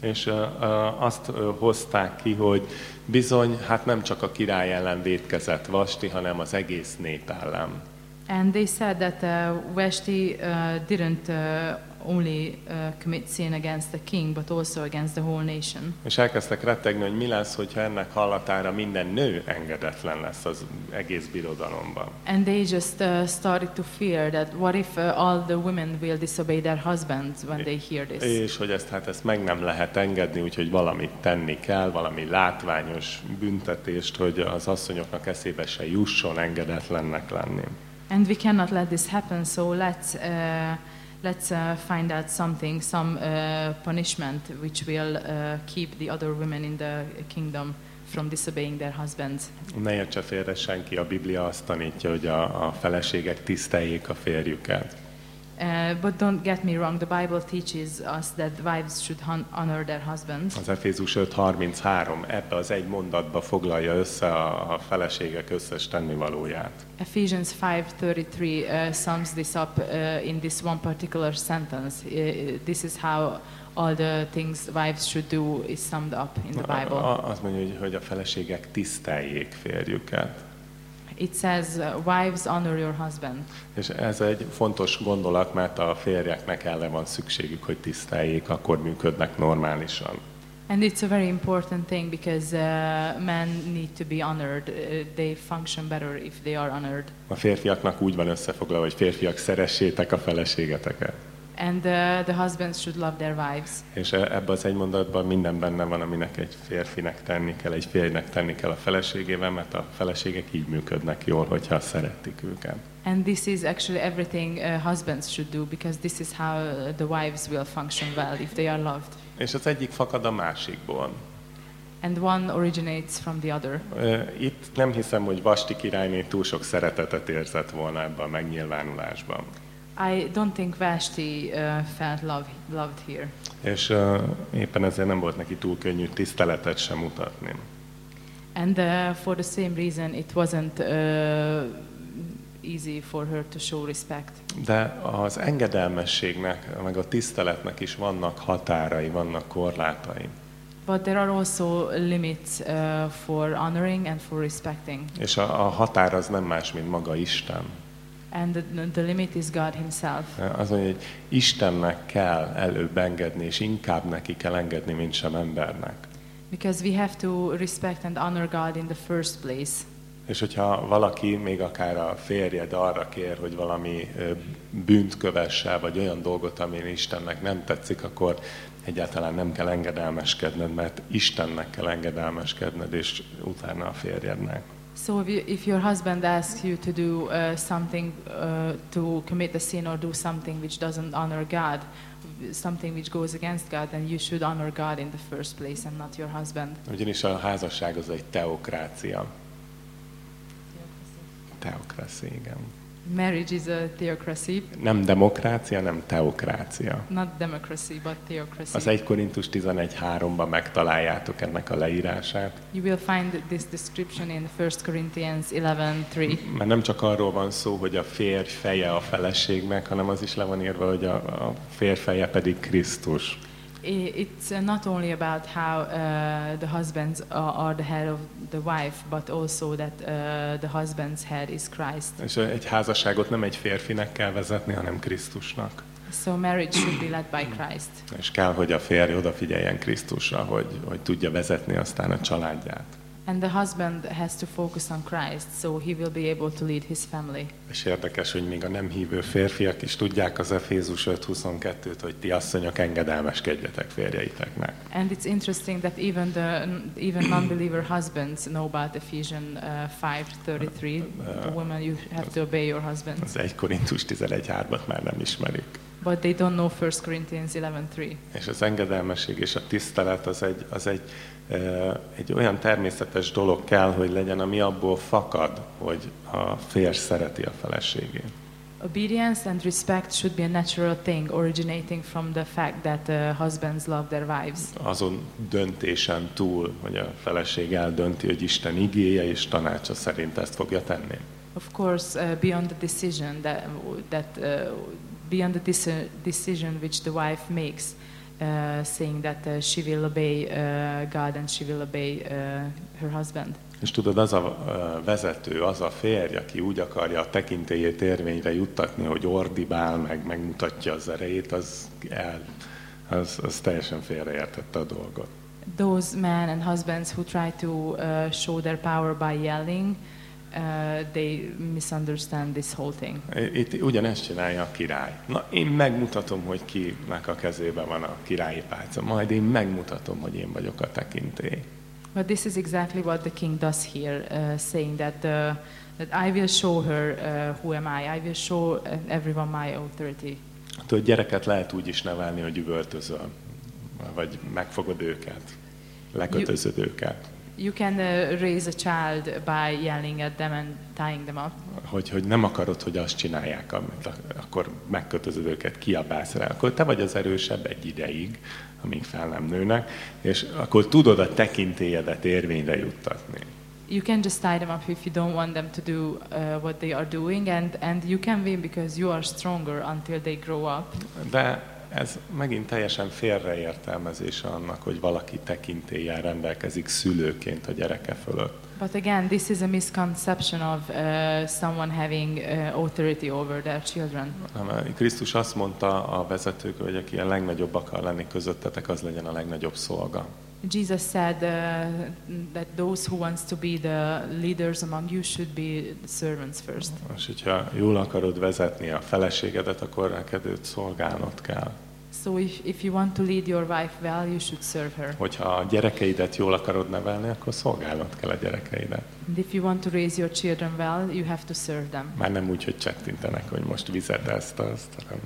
És ö, ö, azt ö, hozták ki, hogy bizony, hát nem csak a király ellen védkezett Vasti, hanem az egész nép ellen. And they said that uh, Vashti uh, didn't uh, only uh, commit sin against the king, but also against the whole nation. És elkezdtek rettegni, hogy mi lesz, hogyha ennek hallatára minden nő engedetlen lesz az egész birodalomban. And they just uh, started to fear that what if uh, all the women will disobey their husbands when they hear this? És hogy ezt hát ezt meg nem lehet engedni, úgyhogy valamit tenni kell, valami látványos büntetést, hogy az asszonyoknak eszébe se jusson engedetlennek lenni. And we cannot let this happen, so let's, uh, let's uh, find out something, some uh, punishment which will uh, keep the other women in the kingdom from disobeying their husbands. Ne értse félre senki, a Biblia azt tanítja, hogy a, a feleségek tiszteljék a férjüket. Uh, but don't get me wrong, the Bible teaches us that wives should hon- honor their husbands. Az Efézus 5.33 ebbe az egy mondatba foglalja össze a, a feleségek összes tennivalóját. Ephesians 5:33 uh, sums this up uh, in this one particular sentence. Uh, this is how all the things wives should do is summed up in the Bible. A- a- Azt mondja, hogy, hogy a feleségek tiszteljék férjüket. It says, uh, "Wives honor your husband." És ez egy fontos gondolat, mert a férjeknek erre van szükségük, hogy tiszteljék, akkor működnek normálisan. And it's a very important thing because uh, men need to be honored. Uh, they function better if they are honored. A férfiaknak úgy van összefoglalva, hogy férfiak szeressétek a feleségeteket. And uh, the husbands should love their wives. És e- ebben az egy mondatban minden benne van, aminek egy férfinek tenni kell, egy férjnek tenni kell a feleségével, mert a feleségek így működnek jól, hogyha szeretik őket. And this is actually everything uh, husbands should do because this is how uh, the wives will function well if they are loved. És az egyik fakad a másikból. And one originates from the other. Itt nem hiszem, hogy Vasti királyné túl sok szeretetet érzett volna ebben a megnyilvánulásban. I don't think Vashti uh, felt love, loved here. És uh, éppen ezért nem volt neki túl könnyű tiszteletet sem mutatni. And uh, for the same reason, it wasn't uh, easy for her to show respect. De az engedelmességnek, meg a tiszteletnek is vannak határai, vannak korlátai. But there are also limits uh, for honoring and for respecting. És a, a határ az nem más, mint maga Isten. And the, the limit is God Himself. Az mondja, hogy Istennek kell előbb engedni, és inkább neki kell engedni, mint sem embernek. Because we have to respect and honor God in the first place. És hogyha valaki, még akár a férjed arra kér, hogy valami bűnt kövesse, vagy olyan dolgot, ami Istennek nem tetszik, akkor egyáltalán nem kell engedelmeskedned, mert Istennek kell engedelmeskedned, és utána a férjednek. So if, you, if your husband asks you to do uh, something, uh, to commit a sin or do something which doesn't honor God, something which goes against God, then you should honor God in the first place and not your husband. Ugyanis a házasság az egy teokrácia. Teokrácia, igen. Marriage is a theocracy, Nem demokrácia, nem teokrácia. not democracy, but theocracy. Az 1 Korintus 11.3-ban megtaláljátok ennek a leírását, You will find this description in 1 Corinthians 11:3. mert nem csak arról van szó, hogy a férj feje a feleségnek, hanem az is le van írva, hogy a, a férj feje pedig Krisztus. It's uh, not only about how uh, the husbands are, are the head of the wife, but also that uh, the husband's head is Christ. És egy házasságot nem egy férfinek kell vezetni, hanem Krisztusnak. So marriage should be led by Christ. És kell, hogy a férj odafigyeljen Krisztusra, hogy, hogy tudja vezetni aztán a családját. And the husband has to focus on Christ, so he will be able to lead his family. És érdekes, hogy még a nem hívő férfiak is tudják az Efézus 5.22-t, hogy ti asszonyok engedelmeskedjetek férjeiteknek. And it's interesting that even the even non-believer husbands know about Ephesians uh, 5:33. Women, you have to obey your husbands, Az 1 Korintus 11.3-at már nem ismerik. but they don't know 1 Corinthians 11:3. És az engedelmesség és a tisztelet az egy, az egy, egy olyan természetes dolog kell, hogy legyen, ami abból fakad, hogy a férj szereti a feleségét. Obedience and respect should be a natural thing, originating from the fact that uh, husbands love their wives. Azon döntésen túl, hogy a feleség eldönti, hogy Isten igéje és tanácsa szerint ezt fogja tenni. Of course, uh, beyond the decision that that uh, beyond the deci- decision which the wife makes, saying that uh, she will obey uh, God and she will obey uh, her husband. És tudod, az a vezető, az a férj, aki úgy akarja a tekintélyét érvényre juttatni, hogy ordibál, meg megmutatja az erejét, az, el, az, az teljesen félreértette a dolgot. Those men and husbands who try to uh, show their power by yelling, uh, they misunderstand this whole thing. Itt ugyanezt csinálja a király. Na, én megmutatom, hogy kinek a kezében van a királyi pálca. Majd én megmutatom, hogy én vagyok a tekintély. But this is exactly what the king does here, uh, saying that, uh, that I will show her uh, who am I. I will show uh, everyone my authority. Tudod, gyereket lehet úgy is nevelni, hogy üvöltözöl, vagy megfogod őket, lekötözöd őket. You can uh, raise a child by yelling at them and tying them up. Hogy, hogy nem akarod, hogy azt csinálják, amit akkor megkötözöd őket, kiabálsz rá. Akkor te vagy az erősebb egy ideig, amíg fel nem nőnek, és akkor tudod a tekintélyedet érvényre juttatni. You can just tie them up if you don't want them to do uh, what they are doing, and, and you can win because you are stronger until they grow up. De ez megint teljesen félreértelmezése annak, hogy valaki tekintéllyel rendelkezik szülőként a gyereke fölött. But again, this is a misconception of uh, someone having uh, authority over their children. Nem, Krisztus azt mondta a vezetők, hogy aki a legnagyobb akar lenni közöttetek, az legyen a legnagyobb szolga. Jesus said uh, that those who wants to be the leaders among you should be servants first. És hogyha jól akarod vezetni a feleségedet, akkor neked őt szolgálnod kell. So if, if you want to lead your wife well, you should serve her. Hogyha a gyerekeidet jól akarod nevelni, akkor szolgálnod kell a gyerekeidet. And if you want to raise your children well, you have to serve them. Már nem úgy, hogy csettintenek, hogy most vizet ezt, azt, hanem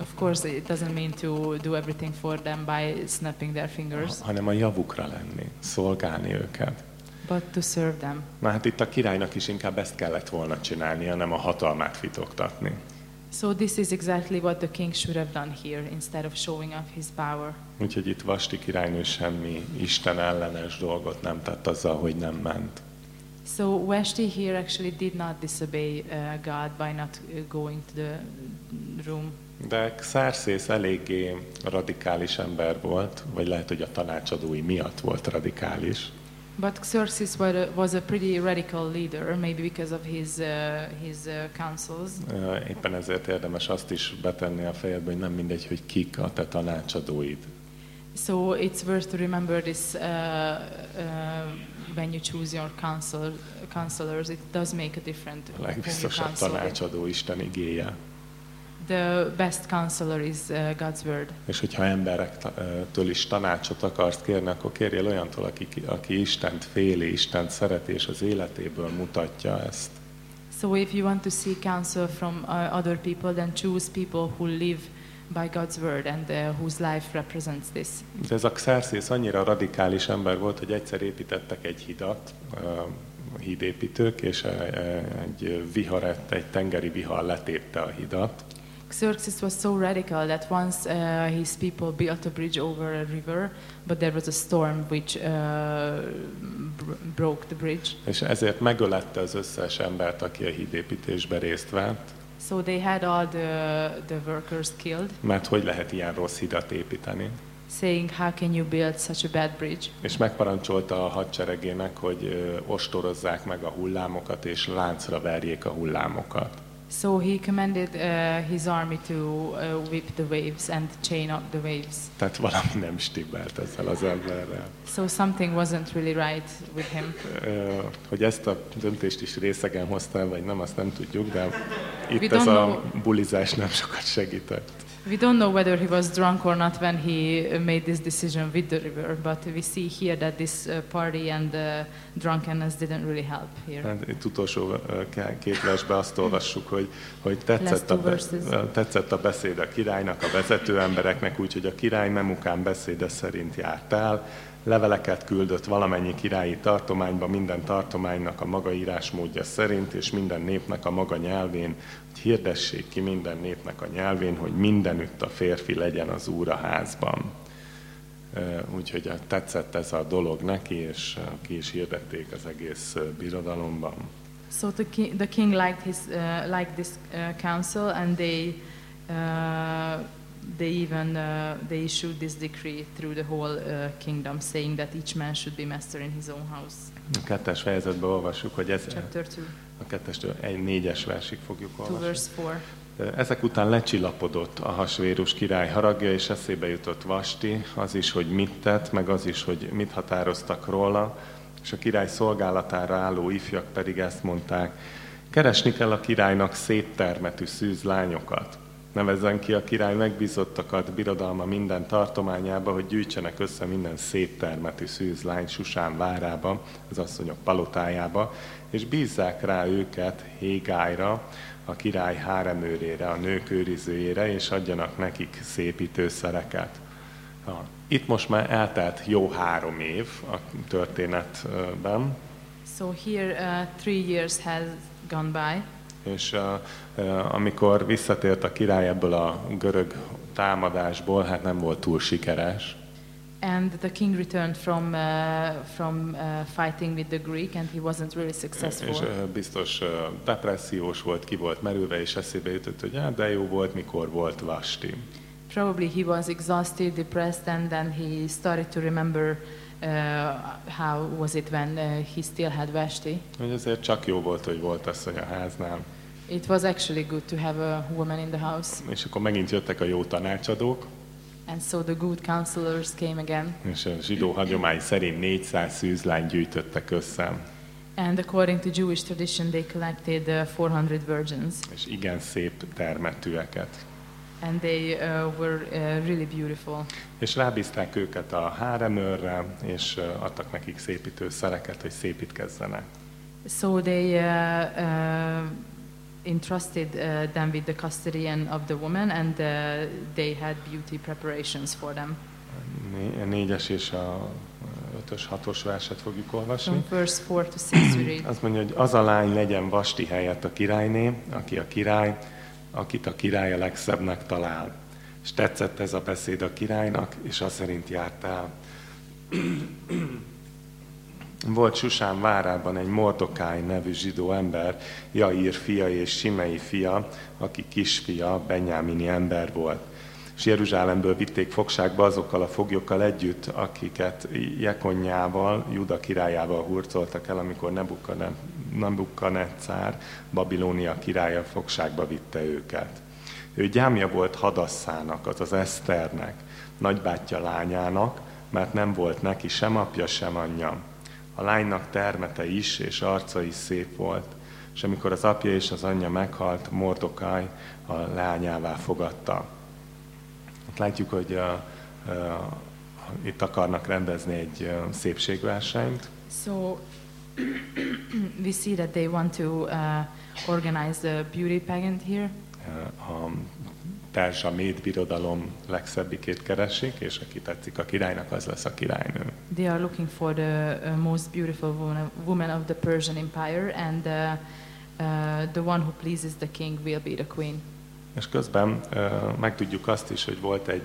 Of course, it doesn't mean to do everything for them by snapping their fingers, hanem a javukra lenni, szolgálni őket. but to serve them. Na hát itt a királynak is inkább ezt kellett volna csinálnia, nem a hatalmát fitoktatni. So this is exactly what the king should have done here instead of showing off his power. Úgyhogy itt Vasti királynő semmi Isten ellenes dolgot nem tett azzal, hogy nem ment. So Vashti here actually did not disobey uh, God by not uh, going to the room. De Xerxes eléggé radikális ember volt, vagy lehet, hogy a tanácsadói miatt volt radikális. But Xerxes was a, was a pretty radical leader, maybe because of his uh, his uh, counsels. Éppen ezért érdemes azt is betenni a fejedbe, hogy nem mindegy, hogy kik a te tanácsadóid. So it's worth to remember this uh, uh, when you choose your counsel, counselors. It does make a difference. A legbiztosabb tanácsadó Isten igéje. The best counselor is uh, God's word. És hogyha emberektől is tanácsot akarsz kérni, akkor kérjél olyantól, aki, aki Istent féli, Istent szereti, és az életéből mutatja ezt. So if you want to seek counsel from uh, other people, then choose people who live by God's word and uh, whose life represents this. De ez a Xerxes annyira radikális ember volt, hogy egyszer építettek egy hidat, ö, hídépítők, és egy vihar, egy tengeri vihar letépte a hidat. Xerxes was so radical that once uh, his people built a bridge over a river, but there was a storm which uh, br- broke the bridge. És ezért megölette az összes embert, aki a hídépítésben részt vett, So they had all the, the workers killed, mert hogy lehet ilyen rossz hidat építeni. saying, How can you build such a bad bridge? És megparancsolta a hadseregének, hogy ostorozzák meg a hullámokat, és láncra verjék a hullámokat. So he commanded uh, his army to uh, whip the waves and chain up the waves. Tehát valami nem stimmelt ezzel az emberrel. So something wasn't really right with him. [laughs] Ö, Hogy ezt a döntést is részegen hozta, vagy nem, azt nem tudjuk, de We itt don't ez a know. bulizás nem sokat segített. We don't know whether he was drunk or not when he uh, made this decision with the river, but we see here that this uh, party and uh, drunkenness didn't really help here. Hát itt utolsó ke- két versben azt olvassuk, hogy, hogy tetszett, a be, ö, tetszett a beszéd a királynak, a vezető embereknek, úgyhogy a király Memukán beszéde szerint járt el, leveleket küldött valamennyi királyi tartományba, minden tartománynak a maga írásmódja szerint, és minden népnek a maga nyelvén, hirdessék ki minden népnek a nyelvén, hogy mindenütt a férfi legyen az úr a házban. Úgyhogy tetszett ez a dolog neki, és ki is hirdették az egész birodalomban. So the king, the king liked his uh, liked this uh, council, and they uh, they even uh, they issued this decree through the whole uh, kingdom, saying that each man should be master in his own house. A kettes fejezetben olvassuk, hogy ez Chapter two, a kettestől egy négyes versig fogjuk olvasni. Ezek után lecsillapodott a hasvérus király haragja, és eszébe jutott Vasti, az is, hogy mit tett, meg az is, hogy mit határoztak róla, és a király szolgálatára álló ifjak pedig ezt mondták, keresni kell a királynak széttermetű szűz lányokat. Nevezzen ki a király megbízottakat birodalma minden tartományába, hogy gyűjtsenek össze minden széttermetű szűz lány Susán várába, az asszonyok palotájába, és bízzák rá őket Hégályra, a király háremőrére, a nők őrizőjére, és adjanak nekik szépítőszereket. Ha, Itt most már eltelt jó három év a történetben, So here, uh, three years has gone by, és amikor visszatért a király ebből a görög támadásból, hát nem volt túl sikeres. and the king returned from uh, from uh, fighting with the Greek, and he wasn't really És successful. uh, biztos uh, depressziós volt, ki volt merülve, és eszébe jutott, hogy hát de jó volt, mikor volt Vasti. Probably he was exhausted, depressed, and then he started to remember uh, how was it when uh, he still had Vashti. Hogy azért csak jó volt, hogy volt asszony a háznál. It was actually good to have a woman in the house. És akkor megint jöttek a jó tanácsadók, And so the good counselors came again. és a zsidó hagyomány szerint 400 szűzlány gyűjtöttek össze, And according to Jewish tradition, they collected uh, 400 virgins. és igen szép termetűeket. And they uh, were uh, really beautiful. És rábízták őket a háremőrre, és uh, adtak nekik szépítő szereket, hogy szépítkezzenek. So they uh, uh, entrusted uh, them with the custody and of the woman, and uh, they had beauty preparations for them. A négyes és a ötös, hatos verset fogjuk olvasni. From verse 4 to 6 we read. Azt mondja, hogy az a lány legyen Vasti helyett a királyné, aki a király, akit a király a legszebbnek talál. És tetszett ez a beszéd a királynak, és az szerint járt el. [clears throat] Volt Susán várában egy Mordokáj nevű zsidó ember, Jair fia és Simei fia, aki kisfia, benyámini ember volt. És Jeruzsálemből vitték fogságba azokkal a foglyokkal együtt, akiket Jekonnyával, Juda királyával hurcoltak el, amikor Nebukadne- Nebukadnetszár, Babilónia királya fogságba vitte őket. Ő gyámja volt Hadasszának, azaz Eszternek, nagybátyja lányának, mert nem volt neki sem apja, sem anyja. A lánynak termete is, és arca is szép volt, és amikor az apja és az anyja meghalt, Mordokáj a lányává fogadta. Látjuk, hogy uh, uh, itt akarnak rendezni egy szépségversenyt, So [clears throat] we see that they want to uh, organize the beauty pageant here. A Perzsa Méd birodalom legszebbikét keresik, és aki tetszik a királynak, az lesz a királynő. They are looking for the uh, most beautiful woman, of the Persian Empire, and uh, uh, the one who pleases the king will be the queen. És közben megtudjuk azt is, hogy volt egy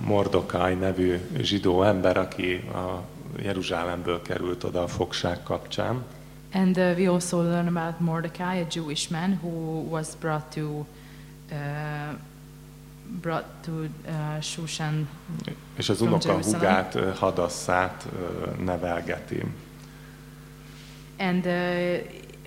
Mordokai nevű zsidó ember, aki a Jeruzsálemből került oda a fogság kapcsán, And uh, we also learn about Mordecai, a Jewish man who was brought to uh, brought to uh, Shushan. és az unoka hugát, hadasszát uh, nevelgeti. And uh,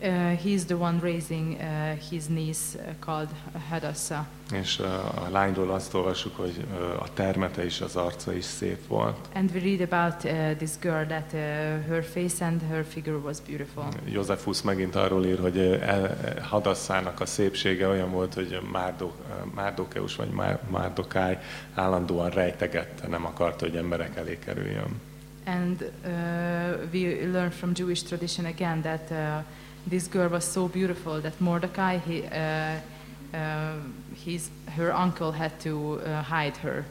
uh, he's the one raising uh, his niece uh, called Hadassah. És uh, a lányról azt olvassuk, hogy uh, a termete és az arca is szép volt. And we read about uh, this girl that uh, her face and her figure was beautiful. Józsefus megint arról ír, hogy uh, el- Hadasszának a szépsége olyan volt, hogy Márdó, uh, Márdokeus vagy Már, Márdokáj állandóan rejtegette, nem akarta, hogy emberek elé kerüljön. And uh, we learn from Jewish tradition again that uh, this girl was so beautiful that Mordecai, he, uh, uh, his, her uncle had to uh, hide her.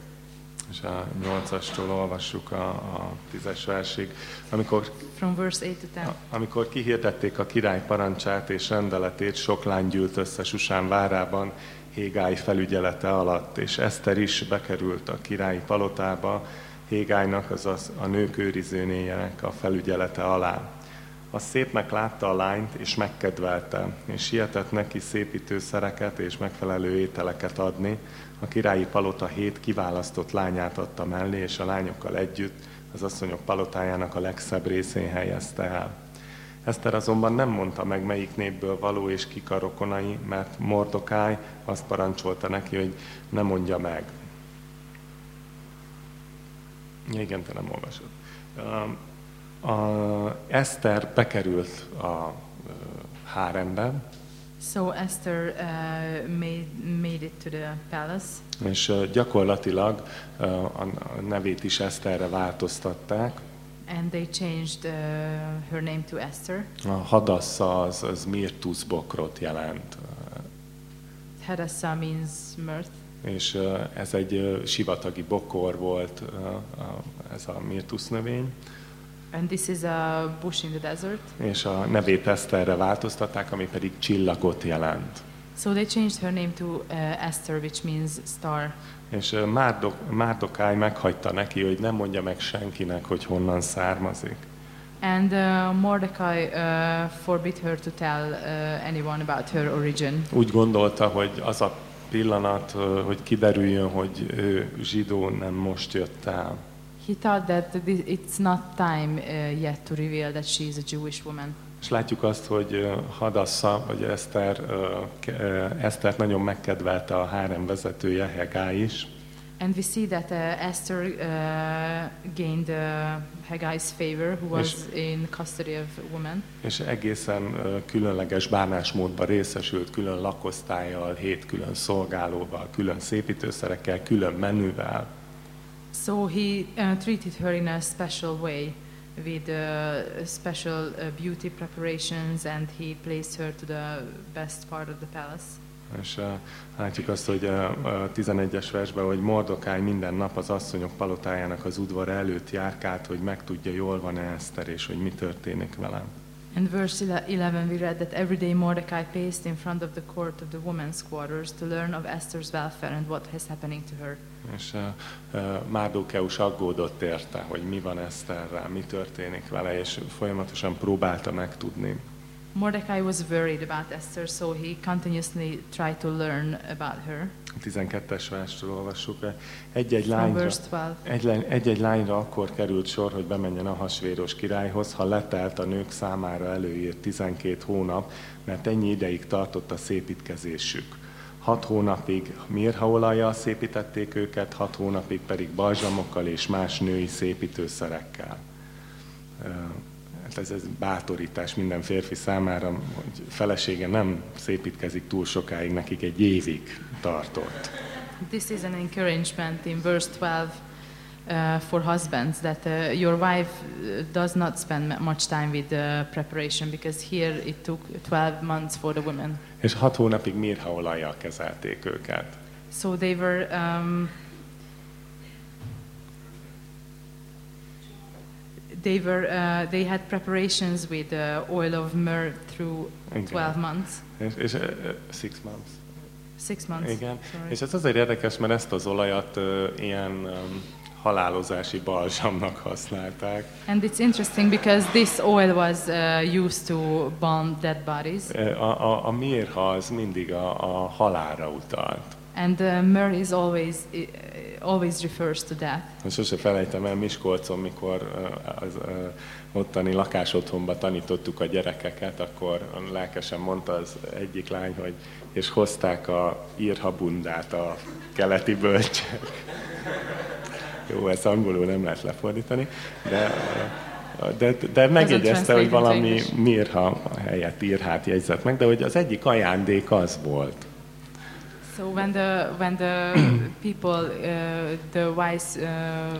És a nyolcastól olvassuk a, a tízes versig, amikor From verse 8 to 10. A- Amikor kihirdették a király parancsát és rendeletét, sok lány gyűlt össze Susán várában, Hégály felügyelete alatt, és Eszter is bekerült a királyi palotába, Hégálynak, azaz a nők őrizőnéjének a felügyelete alá. A szépnek látta a lányt, és megkedvelte, és sietett neki szépítőszereket és megfelelő ételeket adni. A királyi palota hét kiválasztott lányát adta mellé, és a lányokkal együtt az asszonyok palotájának a legszebb részén helyezte el. Eszter azonban nem mondta meg, melyik népből való és kik a rokonai, mert Mordokáj azt parancsolta neki, hogy ne mondja meg. Ja, Igen, te nem olvasod. A Eszter bekerült a hárembe, So Esther uh, made, made it to the palace, és gyakorlatilag a nevét is Eszterre változtatták. and they changed uh, her name to Esther. A Hadassza az, az Mirtus bokrot jelent, Hadassah means mirth, és ez egy ö, sivatagi bokor volt ez a Mirtus növény, and this is a bush in the desert. és a nevét Eszterre változtatták, ami pedig csillagot jelent. So they changed her name to uh, Esther, which means star. És ö, Márdok, Márdokáj meghagyta neki, hogy nem mondja meg senkinek, hogy honnan származik. And uh, Mordecai uh, forbid her to tell uh, anyone about her origin. Úgy gondolta, hogy az a pillanat, ö, hogy kiderüljön, hogy ő zsidó, nem most jött el. He thought that it's not time uh, yet to reveal that she is a Jewish woman. És látjuk azt, hogy ö, Hadassza, vagy Eszter, ö, Esztert nagyon megkedvelte a hárem vezetője, Hegá is, And we see that uh, Esther uh, gained uh, Haggai's favor, who was in custody of women. és egészen ö, különleges bánásmódban részesült, külön lakosztályjal, hét külön szolgálóval, külön szépítőszerekkel, külön menüvel. So he uh, treated her in a special way with uh, special uh, beauty preparations and he placed her to the best part of the palace. És uh, látjuk azt, hogy uh, a 11-es versben, hogy Mordokály minden nap az asszonyok palotájának az udvara előtt járkált, hogy megtudja, jól van-e Eszter, és hogy mi történik velem. In verse ele- 11 we read that every day Mordecai paced in front of the court of the women's quarters to learn of Esther's welfare and what is happening to her. És Márdokeus aggódott érte, hogy mi van Eszterrel, mi történik vele, és folyamatosan próbálta megtudni. Mordecai was worried about Esther, so he continuously tried to learn about her. A 12-es verstől olvassuk. Egy-egy From lányra, verse 12. egy, lány- egy-egy lányra akkor került sor, hogy bemenjen a hasvéros királyhoz, ha letelt a nők számára előírt 12 hónap, mert ennyi ideig tartott a szépítkezésük. Hat hónapig mirhaolajjal szépítették őket, hat hónapig pedig balzsamokkal és más női szépítőszerekkel. Hát ez, ez bátorítás minden férfi számára, hogy felesége nem szépítkezik túl sokáig, nekik egy évig tartott. This is an encouragement in verse 12 uh, for husbands that uh, your wife uh, does not spend much time with uh, preparation because here it took 12 months for the women. És hat hónapig mirhaolajjal kezelték őket. So they were. Um, they were. Uh, they had preparations with uh, oil of myrrh through Igen. 12 months, És, és uh, six months. six months. Igen. Sorry. És ez azért érdekes, mert ezt az olajat uh, ilyen um, halálozási balzsamnak használták. And it's interesting because this oil was uh, used to balm dead bodies, A, a, a mirha az mindig a, a halálra utalt. and uh, myrrh is always uh, always refers to death. Sose felejtem el Miskolcon, mikor az ottani lakásotthonba tanítottuk a gyerekeket, akkor lelkesen mondta az egyik lány, hogy és hozták a írhabundát a keleti bölcsek. Jó, ezt angolul nem lehet lefordítani, de, de, de megjegyezte, hogy valami mirha helyett írhát jegyzett meg, de hogy az egyik ajándék az volt. So when the when the [clears throat] people, uh, the wise uh,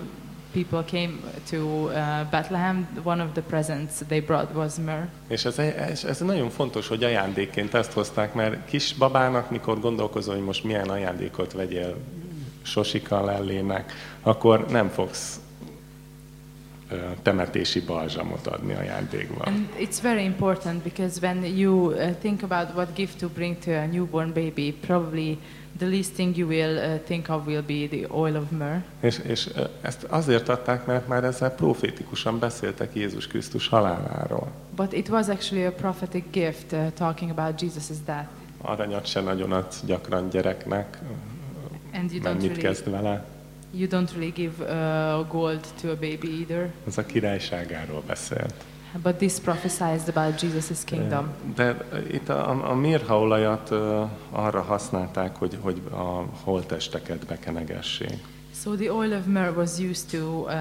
people came to uh, Bethlehem, one of the presents they brought was myrrh. És ez, ez, ez nagyon fontos, hogy ajándékként ezt hozták, mert kis babának, mikor gondolkozol, hogy most milyen ajándékot vegyél Sosika lellének, akkor nem fogsz temetési balzsamot adni ajándékban. And it's very important because when you uh, think about what gift to bring to a newborn baby, probably the least thing you will uh, think of will be the oil of myrrh. És, és ezt azért adták, mert már ezzel profétikusan beszéltek Jézus Krisztus haláláról. But it was actually a prophetic gift uh, talking about Jesus' death. Aranyat se nagyon adsz gyakran gyereknek, And you don't mit really, kezd vele? you don't really give uh, gold to a baby either. Ez a királyságáról beszélt. But this prophesies about Jesus' kingdom. De itt a, a mirhaolajat ö, arra használták, hogy, hogy a holtesteket bekenegessék. So the oil of myrrh was used to uh,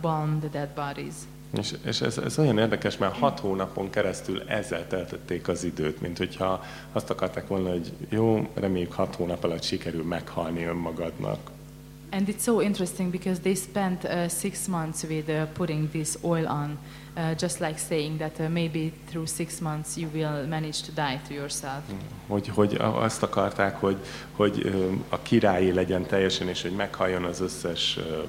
balm the dead bodies. És, és ez, ez olyan érdekes, mert hat hónapon keresztül ezzel teltették az időt, mint hogyha azt akarták volna, hogy jó, reméljük hat hónap alatt sikerül meghalni önmagadnak. And it's so interesting because they spent uh, six months with uh, putting this oil on, uh, just like saying that uh, maybe through six months you will manage to die to yourself. Hogy, hogy a- azt akarták, hogy, hogy a királyi legyen teljesen, és hogy meghalljon az összes ö,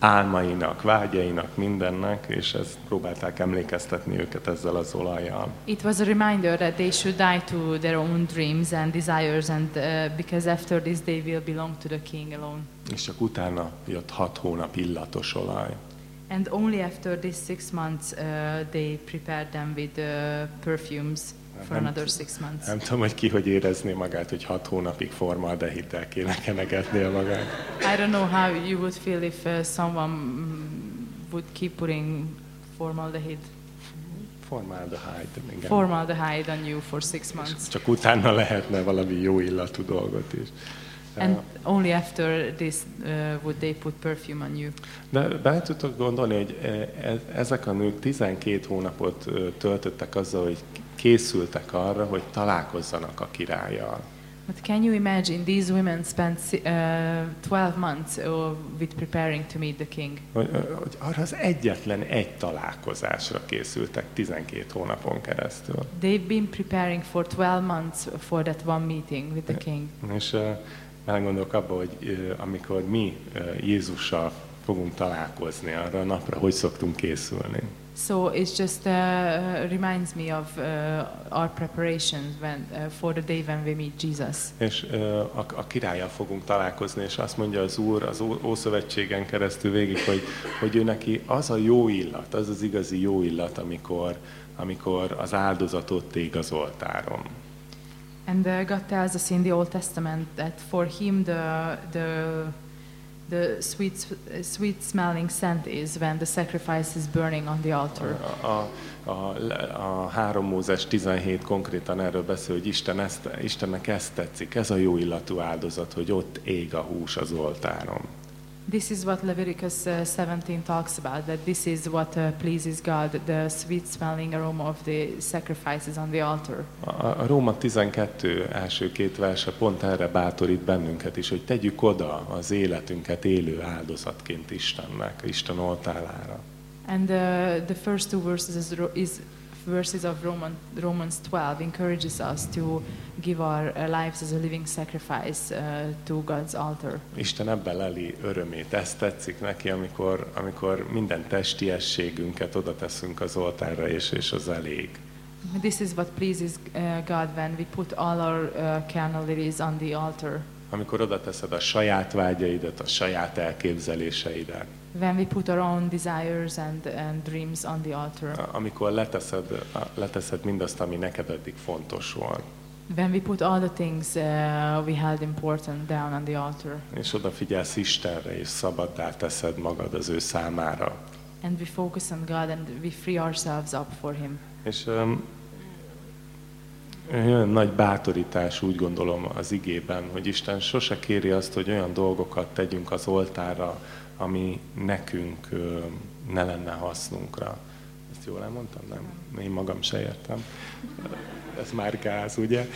álmainak, vágyainak, mindennek, és ezt próbálták emlékeztetni őket ezzel az olajjal. It was a reminder that they should die to their own dreams and desires, and uh, because after this they will belong to the king alone. És csak utána jött hat hónap illatos olaj. And only after these six months uh, they prepared them with uh, perfumes for Nem- another six months. Nem tudom, hogy ki hogy érezné magát, hogy hat hónapig formaldehittel kéne kenegetnél magát. I don't know how you would feel if uh, someone would keep putting formaldehyde, Formaldehid, igen. formaldehyde on you for six months. Csak utána lehetne valami jó illatú dolgot is. And only after this uh, would they put perfume on you. De bele tudtok gondolni, hogy e- e- ezek a nők 12 hónapot töltöttek azzal, hogy készültek arra, hogy találkozzanak a királlyal. But can you imagine these women spent uh, 12 months uh, with preparing to meet the king? Hogy, arra az egyetlen egy találkozásra készültek 12 hónapon keresztül. They've been preparing for 12 months for that one meeting with the king. És uh, belegondolok abba, hogy uh, amikor mi uh, Jézussal fogunk találkozni arra a napra, hogy szoktunk készülni. So it just uh, reminds me of uh, our preparations when, uh, for the day when we meet Jesus. És uh, a, a királlyal fogunk találkozni, és azt mondja az Úr az Ószövetségen keresztül végig, hogy, hogy ő neki az a jó illat, az az igazi jó illat, amikor, amikor az áldozatot tég az oltáron. And uh, God tells us in the Old Testament that for him the, the, the sweet, sweet smelling scent is when the sacrifice is burning on the altar. A, a, a, a 3 Mózes 17 konkrétan erről beszél, hogy Isten ezt, Istennek ezt tetszik, ez a jó illatú áldozat, hogy ott ég a hús az oltáron. This is what Leviticus uh, 17 talks about, that this is what uh, pleases God, the sweet smelling aroma of the sacrifices on the altar. A, a Róma 12 első két verse pont erre bátorít bennünket is, hogy tegyük oda az életünket élő áldozatként Istennek, Isten oltárára. And uh, the first two verses is, is verses of Roman, Romans 12 encourages us to give our uh, lives as a living sacrifice uh, to God's altar. Isten ebben leli örömét. Ez tetszik neki, amikor, amikor minden testiességünket oda teszünk az oltárra, és, és az elég. This is what pleases uh, God when we put all our uh, carnalities on the altar. Amikor oda teszed a saját vágyaidat, a saját elképzeléseidet. When we put our own desires and, and dreams on the altar. Amikor leteszed, leteszed mindazt, ami neked eddig fontos volt. When we put all the things uh, we held important down on the altar. És odafigyelsz Istenre, és szabaddá teszed magad az ő számára. And we focus on God and we free ourselves up for Him. És um, olyan nagy bátorítás úgy gondolom az igében, hogy Isten sose kéri azt, hogy olyan dolgokat tegyünk az oltára, ami nekünk ne lenne hasznunkra. Ezt jól elmondtam? Nem? Én magam se értem. Ez már gáz, ugye?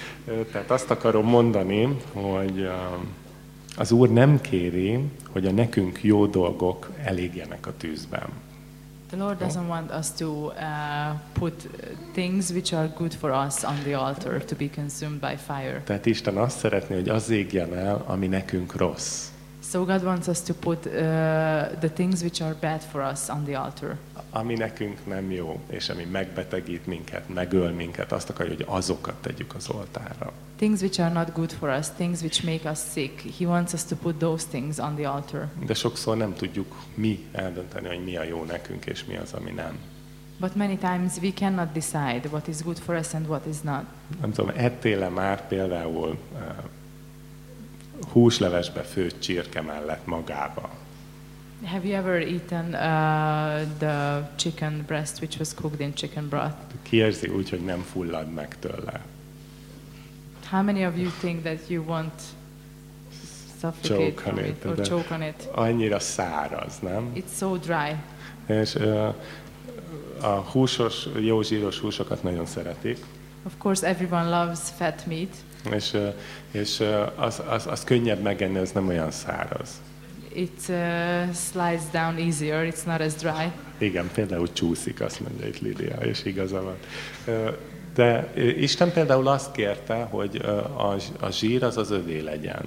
Tehát azt akarom mondani, hogy az Úr nem kéri, hogy a nekünk jó dolgok elégjenek a tűzben. The Lord doesn't want us to uh, put things which are good for us on the altar to be consumed by fire. Tehát Isten azt szeretné, hogy az égjen el, ami nekünk rossz. So God wants us to put uh, the things which are bad for us on the altar. Ami nekünk nem jó, és ami megbetegít minket, megöl minket, azt akarja, hogy azokat tegyük az oltárra. Things which are not good for us, things which make us sick. He wants us to put those things on the altar. De sokszor nem tudjuk mi eldönteni, hogy mi a jó nekünk, és mi az, ami nem. But many times we cannot decide what is good for us and what is not. Nem tudom, ettél-e már például uh, húslevesbe főtt csirke mellett magába. Have you ever eaten uh, the chicken breast which was cooked in chicken broth? Ki érzi úgy, hogy nem fullad meg tőle? How many of you think that you won't suffocate Choke on it, or choke on it? Annyira száraz, nem? It's so dry. És uh, a húsos, jó zsíros húsokat nagyon szeretik, Of course, everyone loves fat meat. És, és az, az, az könnyebb megenni, az nem olyan száraz. It uh, slides down easier. It's not as dry. Igen, például csúszik, azt mondja itt Lidia, és igaza van. De Isten például azt kérte, hogy a, a zsír az az övé legyen.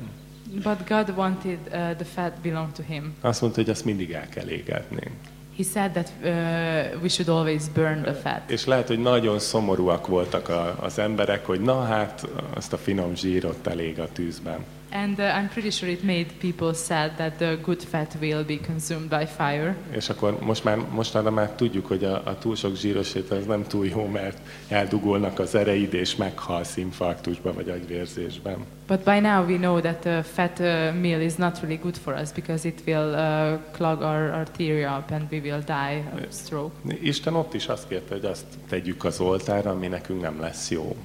But God wanted uh, the fat belong to Him. Azt mondta, hogy azt mindig el kell égetni. He said that uh, we should always burn the fat. És lehet, hogy nagyon szomorúak voltak a, az emberek, hogy na hát, azt a finom zsírot elég a tűzben. And uh, I'm pretty sure it made people sad that the good fat will be consumed by fire. És akkor most már, mostanra már tudjuk, hogy a, a túl sok zsíros étel az nem túl jó, mert eldugulnak az ereid, és meghalsz infarktusba vagy agyvérzésben. But by now we know that the fat uh, meal is not really good for us because it will uh, clog our arteria up and we will die of stroke. Isten ott is azt kérte, hogy azt tegyük az oltára, ami nekünk nem lesz jó.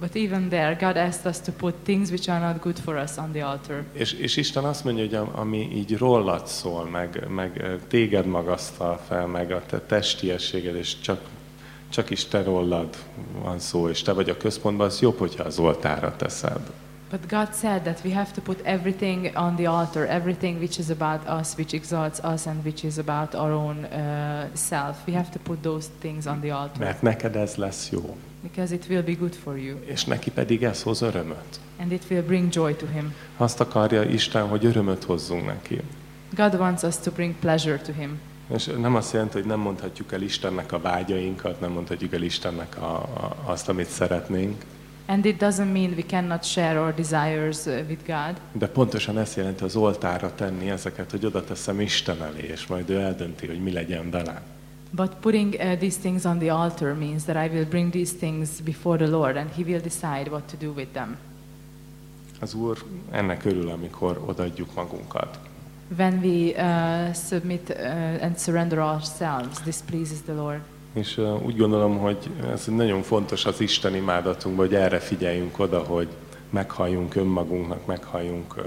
But even there, God asked us to put things which are not good for us on the altar. És, és Isten azt mondja, hogy am- ami így rólad szól, meg, meg téged magasztal fel, meg a te testiességed, és csak, csak is te rólad van szó, és te vagy a központban, az jobb, hogyha az oltára teszed. But God said that we have to put everything on the altar, everything which is about us, which exalts us, and which is about our own uh, self. We have to put those things on the altar Mert neked ez lesz jó, because it will be good for you és neki pedig ez hoz örömöt. and it will bring joy to Him. Azt akarja Isten, hogy örömöt hozzunk neki. God wants us to bring pleasure to Him. És nem azt jelenti, hogy nem mondhatjuk el Istennek a vágyainkat, nem mondhatjuk el Istennek a, a, azt, amit szeretnénk, And it doesn't mean we cannot share our desires uh, with God, De pontosan ezt jelenti az oltára tenni ezeket, hogy oda teszem Isten elé, és majd ő eldönti, hogy mi legyen vele. But putting uh, these things on the altar means that I will bring these things before the Lord and He will decide what to do with them. Az Úr ennek örül, amikor odaadjuk magunkat. When we uh, submit uh, and surrender ourselves, this pleases the Lord. És uh, úgy gondolom, hogy ez nagyon fontos az Isten imádatunkban, hogy erre figyeljünk oda, hogy meghalljunk önmagunknak, meghalljunk uh,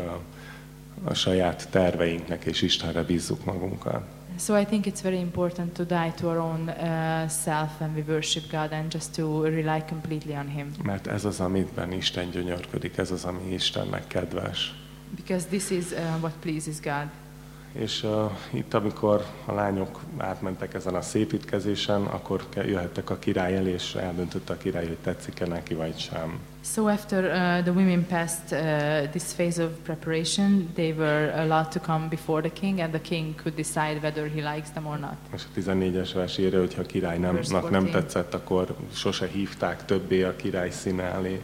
a saját terveinknek, és Istenre bízzuk magunkat. So I think it's very important to die to our own uh, self when we worship God and just to rely completely on Him. Mert ez az, amiben Isten gyönyörködik, ez az, ami Istennek kedves. Because this is uh, what pleases God. És uh, itt, amikor a lányok átmentek ezen a szépítkezésen, akkor jöhettek a király elé, és eldöntötte a király, hogy tetszik-e neki, vagy sem. So after uh, the women passed uh, this phase of preparation, they were allowed to come before the king, and the king could decide whether he likes them or not. És a 14-es vers írja, hogy ha a királynak nem tetszett, akkor sose hívták többé a király színe elé,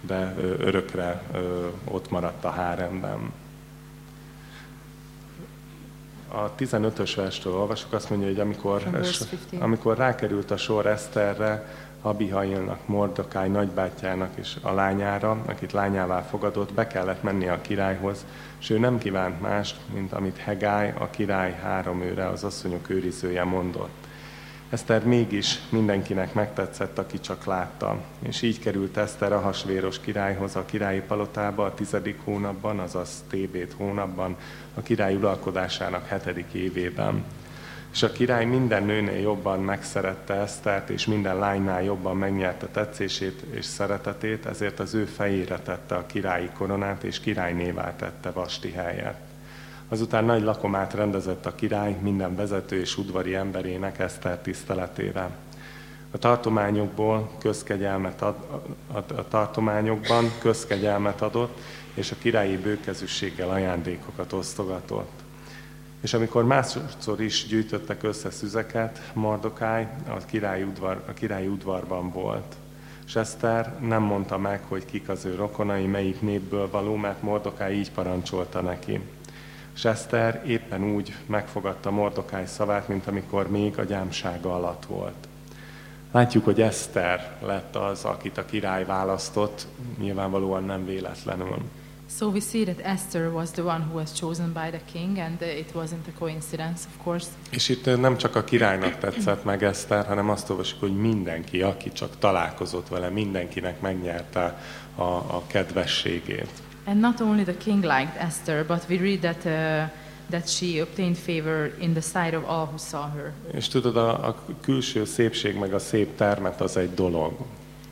de ö, örökre ö, ott maradt a háremben. A 15-ös verstől olvasok, azt mondja, hogy amikor, From verse 15. amikor rákerült a sor Eszterre, Abihailnak, Mordokály nagybátyjának és a lányára, akit lányává fogadott, be kellett menni a királyhoz, és ő nem kívánt mást, mint amit Hegály, a király három őre, az asszonyok őrizője mondott. Eszter mégis mindenkinek megtetszett, aki csak látta. És így került Eszter a hasvéros királyhoz a királyi palotába a tizedik hónapban, azaz Tébét hónapban, a király uralkodásának hetedik évében. És a király minden nőnél jobban megszerette Esztert, és minden lánynál jobban megnyerte tetszését és szeretetét, ezért az ő fejére tette a királyi koronát, és királynévá tette Vasti helyet. Azután nagy lakomát rendezett a király minden vezető és udvari emberének Eszter tiszteletére. A tartományokból közkegyelmet ad, a, a, tartományokban közkegyelmet adott, és a királyi bőkezűséggel ajándékokat osztogatott. És amikor másodszor is gyűjtöttek össze szüzeket, Mardokály a királyi, udvar, a királyi udvarban volt. És Eszter nem mondta meg, hogy kik az ő rokonai, melyik népből való, mert Mordokály így parancsolta neki. És Eszter éppen úgy megfogadta Mordokály szavát, mint amikor még a gyámsága alatt volt. Látjuk, hogy Eszter lett az, akit a király választott, nyilvánvalóan nem véletlenül. So we see that Esther was the one who was chosen by the king, and uh, it wasn't a coincidence, of course. És itt nem csak a királynak tetszett meg Eszter, hanem azt olvasjuk, hogy mindenki, aki csak találkozott vele, mindenkinek megnyerte a, a kedvességét. And not only the king liked Esther, but we read that uh, that she obtained favor in the sight of all who saw her. És tudod, a, a külső szépség meg a szép termet az egy dolog.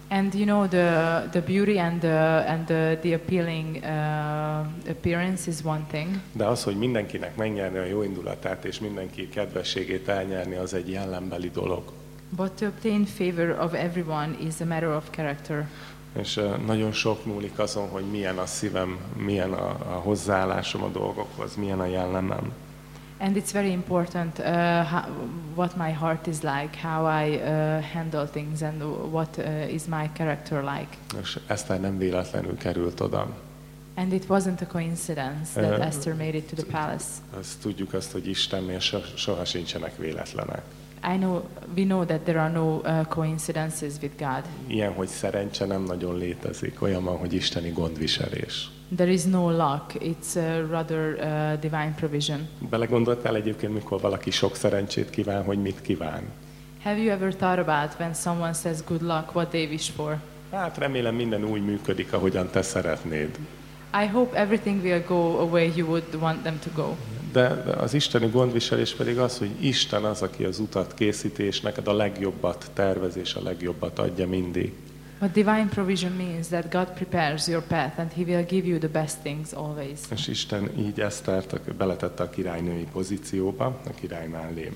And you know the the beauty and the and the, the appealing uh, appearance is one thing, De az, hogy mindenkinek megnyerni a jó indulatát és mindenki kedvességét elnyerni, az egy jellembeli dolog. but to obtain favor of everyone is a matter of character. És nagyon sok múlik azon, hogy milyen a szívem, milyen a, a hozzáállásom a dolgokhoz, milyen a jellemem. And it's very important uh, how, what my heart is like, how I uh, handle things, and what uh, is my character like. És Eszter nem véletlenül került oda. And it wasn't a coincidence that Uh, Esther made it to the palace. Azt tudjuk azt, hogy Istennél so, soha sincsenek véletlenek. I know we know that there are no uh, coincidences with God. Ilyen, hogy szerencse nem nagyon létezik. Olyan van, hogy isteni gondviselés. There is no luck. It's uh, rather uh, divine provision. Belegondoltál egyébként, mikor valaki sok szerencsét kíván, hogy mit kíván? Have you ever thought about when someone says good luck, what they wish for? Hát remélem minden úgy működik, ahogyan te szeretnéd. I hope everything will go a way you would want them to go. De az isteni gondviselés pedig az, hogy Isten az, aki az utat készíti, és neked a legjobbat tervez, és a legjobbat adja mindig. But divine provision means that God prepares your path and He will give you the best things always. És Isten így Esztert beletette a királynői pozícióba, a király mellé.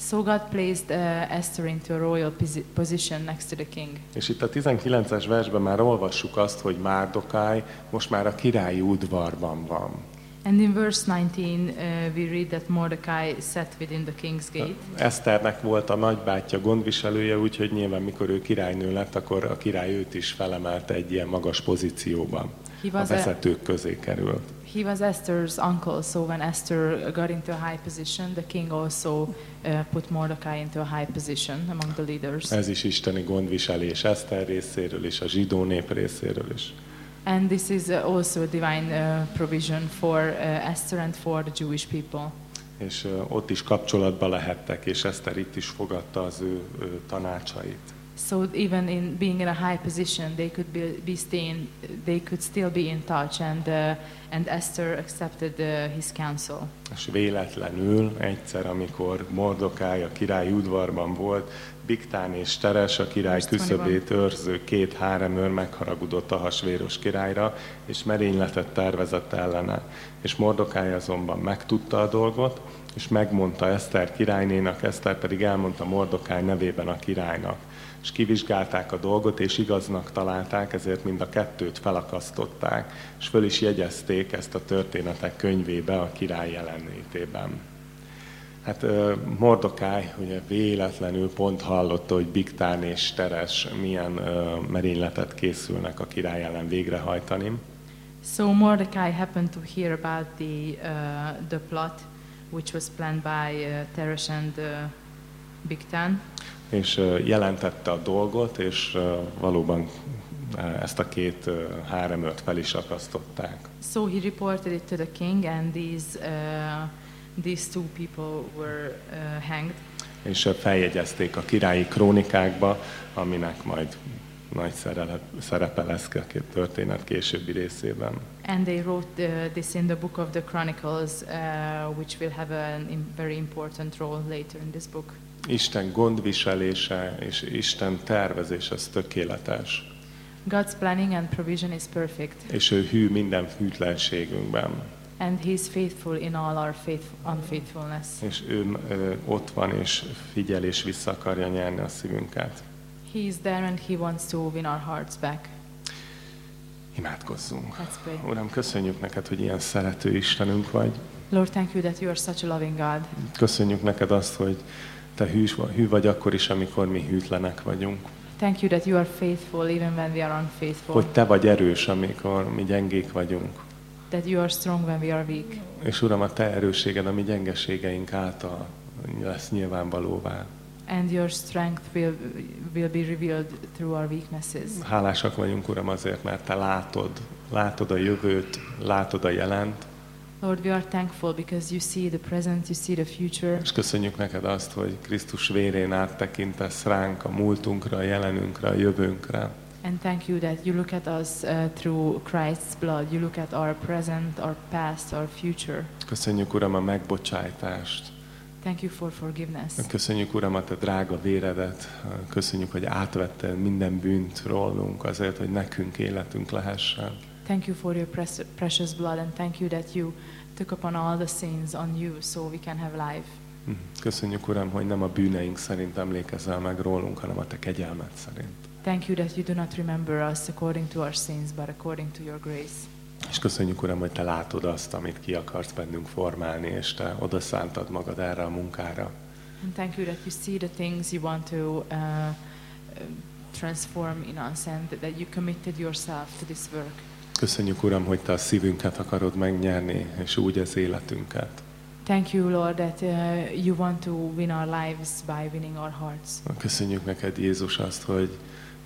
So God placed uh, Esther into a royal posi- position next to the king. És itt a 19-es versben már olvassuk azt, hogy Márdokály most már a királyi udvarban van. And in verse 19, uh, we read that Mordecai sat within the king's gate. Eszternek volt a nagybátyja gondviselője, úgyhogy nyilván mikor ő királynő lett, akkor a király őt is felemelte egy ilyen magas pozícióba. He A vezetők közé került. he was Esther's uncle, so when Esther got into a high position, the king also uh, put Mordecai into a high position among the leaders. Ez is isteni gondviselés Eszter részéről és a zsidó nép részéről is. And this is uh, also a divine uh, provision for uh, Esther and for the Jewish people. És ott is kapcsolatba lehettek, és Eszter itt is fogadta az ő, ő tanácsait. So even in being in a high position, they could be, be staying, they could still be in touch, and uh, and Esther accepted uh, his counsel. És véletlenül egyszer, amikor Mordokály a király udvarban volt, Biktán és Teres, a király 21. küszöbét őrző két háremőr megharagudott a hasvéros királyra, és merényletet tervezett ellene. És Mordokály azonban megtudta a dolgot, és megmondta Eszter királynénak, Eszter pedig elmondta Mordokály nevében a királynak. És kivizsgálták a dolgot, és igaznak találták, ezért mind a kettőt felakasztották, és föl is jegyezték ezt a történetek könyvébe a király jelenlétében. Hát Mordokály ugye véletlenül pont hallotta, hogy Biktán és Teres milyen merényletet készülnek a király ellen végrehajtani. So Mordecai happened to hear about the, uh, the plot which was planned by uh, Teresh and uh, Bigtan. és ö, jelentette a dolgot, és ö, valóban ezt a két ö, háremőt fel is akasztották. So he reported it to the king, and these, uh, these two people were uh, hanged. És ö, feljegyezték a királyi krónikákba, aminek majd nagy szerele- szerepe lesz a történet későbbi részében. And they wrote uh, this in the book of the Chronicles, uh, which will have a very important role later in this book. Isten gondviselése és Isten tervezés az tökéletes, God's planning and provision is perfect, és ő hű minden hűtlenségünkben, and He is faithful in all our faith- unfaithfulness. és ő ö, ott van, és figyel, és vissza akarja nyerni a szívünket. He is there, and He wants to win our hearts back. Imádkozzunk. Let's pray. Uram, köszönjük neked, hogy ilyen szerető Istenünk vagy. Lord, thank you that you are such a loving God. Köszönjük neked azt, hogy te hűs, hű vagy akkor is, amikor mi hűtlenek vagyunk. Thank you that you are faithful even when we are unfaithful. Hogy te vagy erős, amikor mi gyengék vagyunk. That you are strong when we are weak. És Uram, a te erősséged a mi gyengeségeink által lesz nyilvánvalóvá. And your strength will, will be revealed through our weaknesses. Hálásak vagyunk, Uram, azért, mert te látod, látod a jövőt, látod a jelent, Lord, we are thankful because you see the present, you see the future. és köszönjük neked azt, hogy Krisztus vérén áttekintesz ránk a múltunkra, a jelenünkre, a jövőnkre. And thank you that you look at us uh, through Christ's blood. You look at our present, our past, our future. Köszönjük, Uram, a megbocsájtást. Thank you for forgiveness. Köszönjük, Uram, a te drága véredet. Köszönjük, hogy átvettél minden bűnt rólunk azért, hogy nekünk életünk lehessen. Thank you for your precious blood, and thank you that you took upon all the sins on you so we can have life. Hm. Köszönjük, Uram, hogy nem a bűneink szerint emlékezel meg rólunk, hanem a te kegyelmed szerint. Thank you that you do not remember us according to our sins, but according to your grace. És köszönjük, Uram, hogy te látod azt, amit ki akarsz bennünk formálni, és te odaszántad magad erre a munkára. And thank you that you see the things you want to uh, uh, transform in us, and that you committed yourself to this work. Köszönjük, Uram, hogy te a szívünket akarod megnyerni, és úgy az életünket. Thank you, Lord, that uh, you want to win our lives by winning our hearts. Köszönjük neked, Jézus, azt, hogy,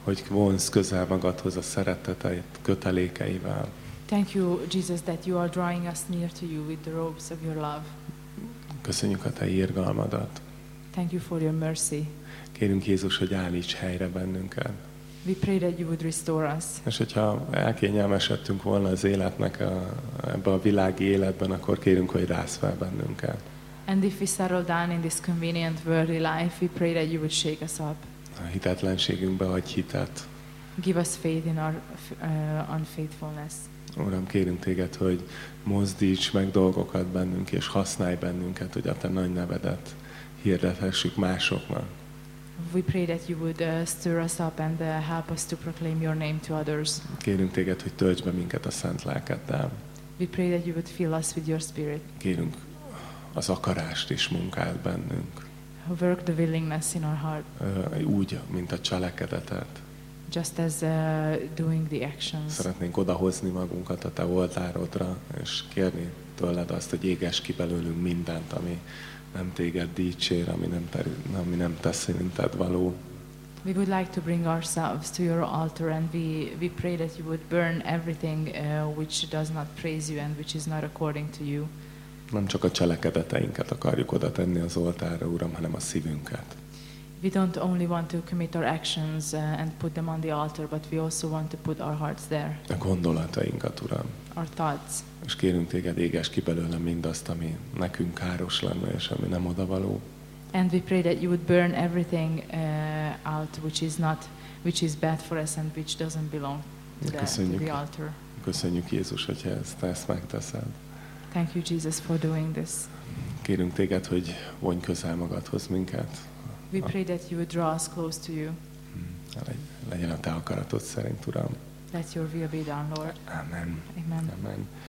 hogy vonz közel magadhoz a szeretetet kötelékeivel. Thank you, Jesus, that you are drawing us near to you with the ropes of your love. Köszönjük a te írgalmadat. Thank you for your mercy. Kérünk Jézus, hogy állíts helyre bennünket. We pray that you would restore us. És hogyha elkényelmesedtünk volna az életnek a, ebbe a világi életben, akkor kérünk, hogy rász fel bennünket. And if we settle down in this convenient worldly life, we pray that you would shake us up. A hitetlenségünkbe adj hitet. Give us faith in our uh, unfaithfulness. Uram, kérünk téged, hogy mozdíts meg dolgokat bennünk, és használj bennünket, hogy a te nagy nevedet hirdethessük másoknak. We pray that you would uh, stir us up and uh, help us to proclaim your name to others. Kérünk téged, hogy töltsd be minket a szent lelkeddel. We pray that you would fill us with your spirit. Kérünk az akarást is munkált bennünk, Work the willingness in our heart, úgy, mint a cselekedetet. just as uh, doing the actions. Szeretnénk odahozni magunkat a te oltárodra, és kérni tőled azt, hogy éges ki belőlünk mindent, ami nem téged dicsér, ami nem, te, ami nem tesz szerinted való. We would like to bring ourselves to your altar and we, we pray that you would burn everything uh, which does not praise you and which is not according to you. Nem csak a cselekedeteinket akarjuk oda tenni az oltárra, Uram, hanem a szívünket. We don't only want to commit our actions uh, and put them on the altar, but we also want to put our hearts there, A gondolatainkat, Uram. our thoughts. És kérünk téged, éges ki belőle mindazt, ami nekünk káros lenne, és ami nem odavaló. And we pray that you would burn everything uh, out which is not, which is bad for us and which doesn't belong to the, to the altar. Köszönjük Jézus, hogyha ezt, ezt megteszed. Thank you, Jesus, for doing this. Kérünk téged, hogy vonj közel magadhoz minket. We pray that you would draw us close to you. Legy- Legyen a te akaratod szerint, Uram. Let your will be done, Lord. Amen. Amen. Amen.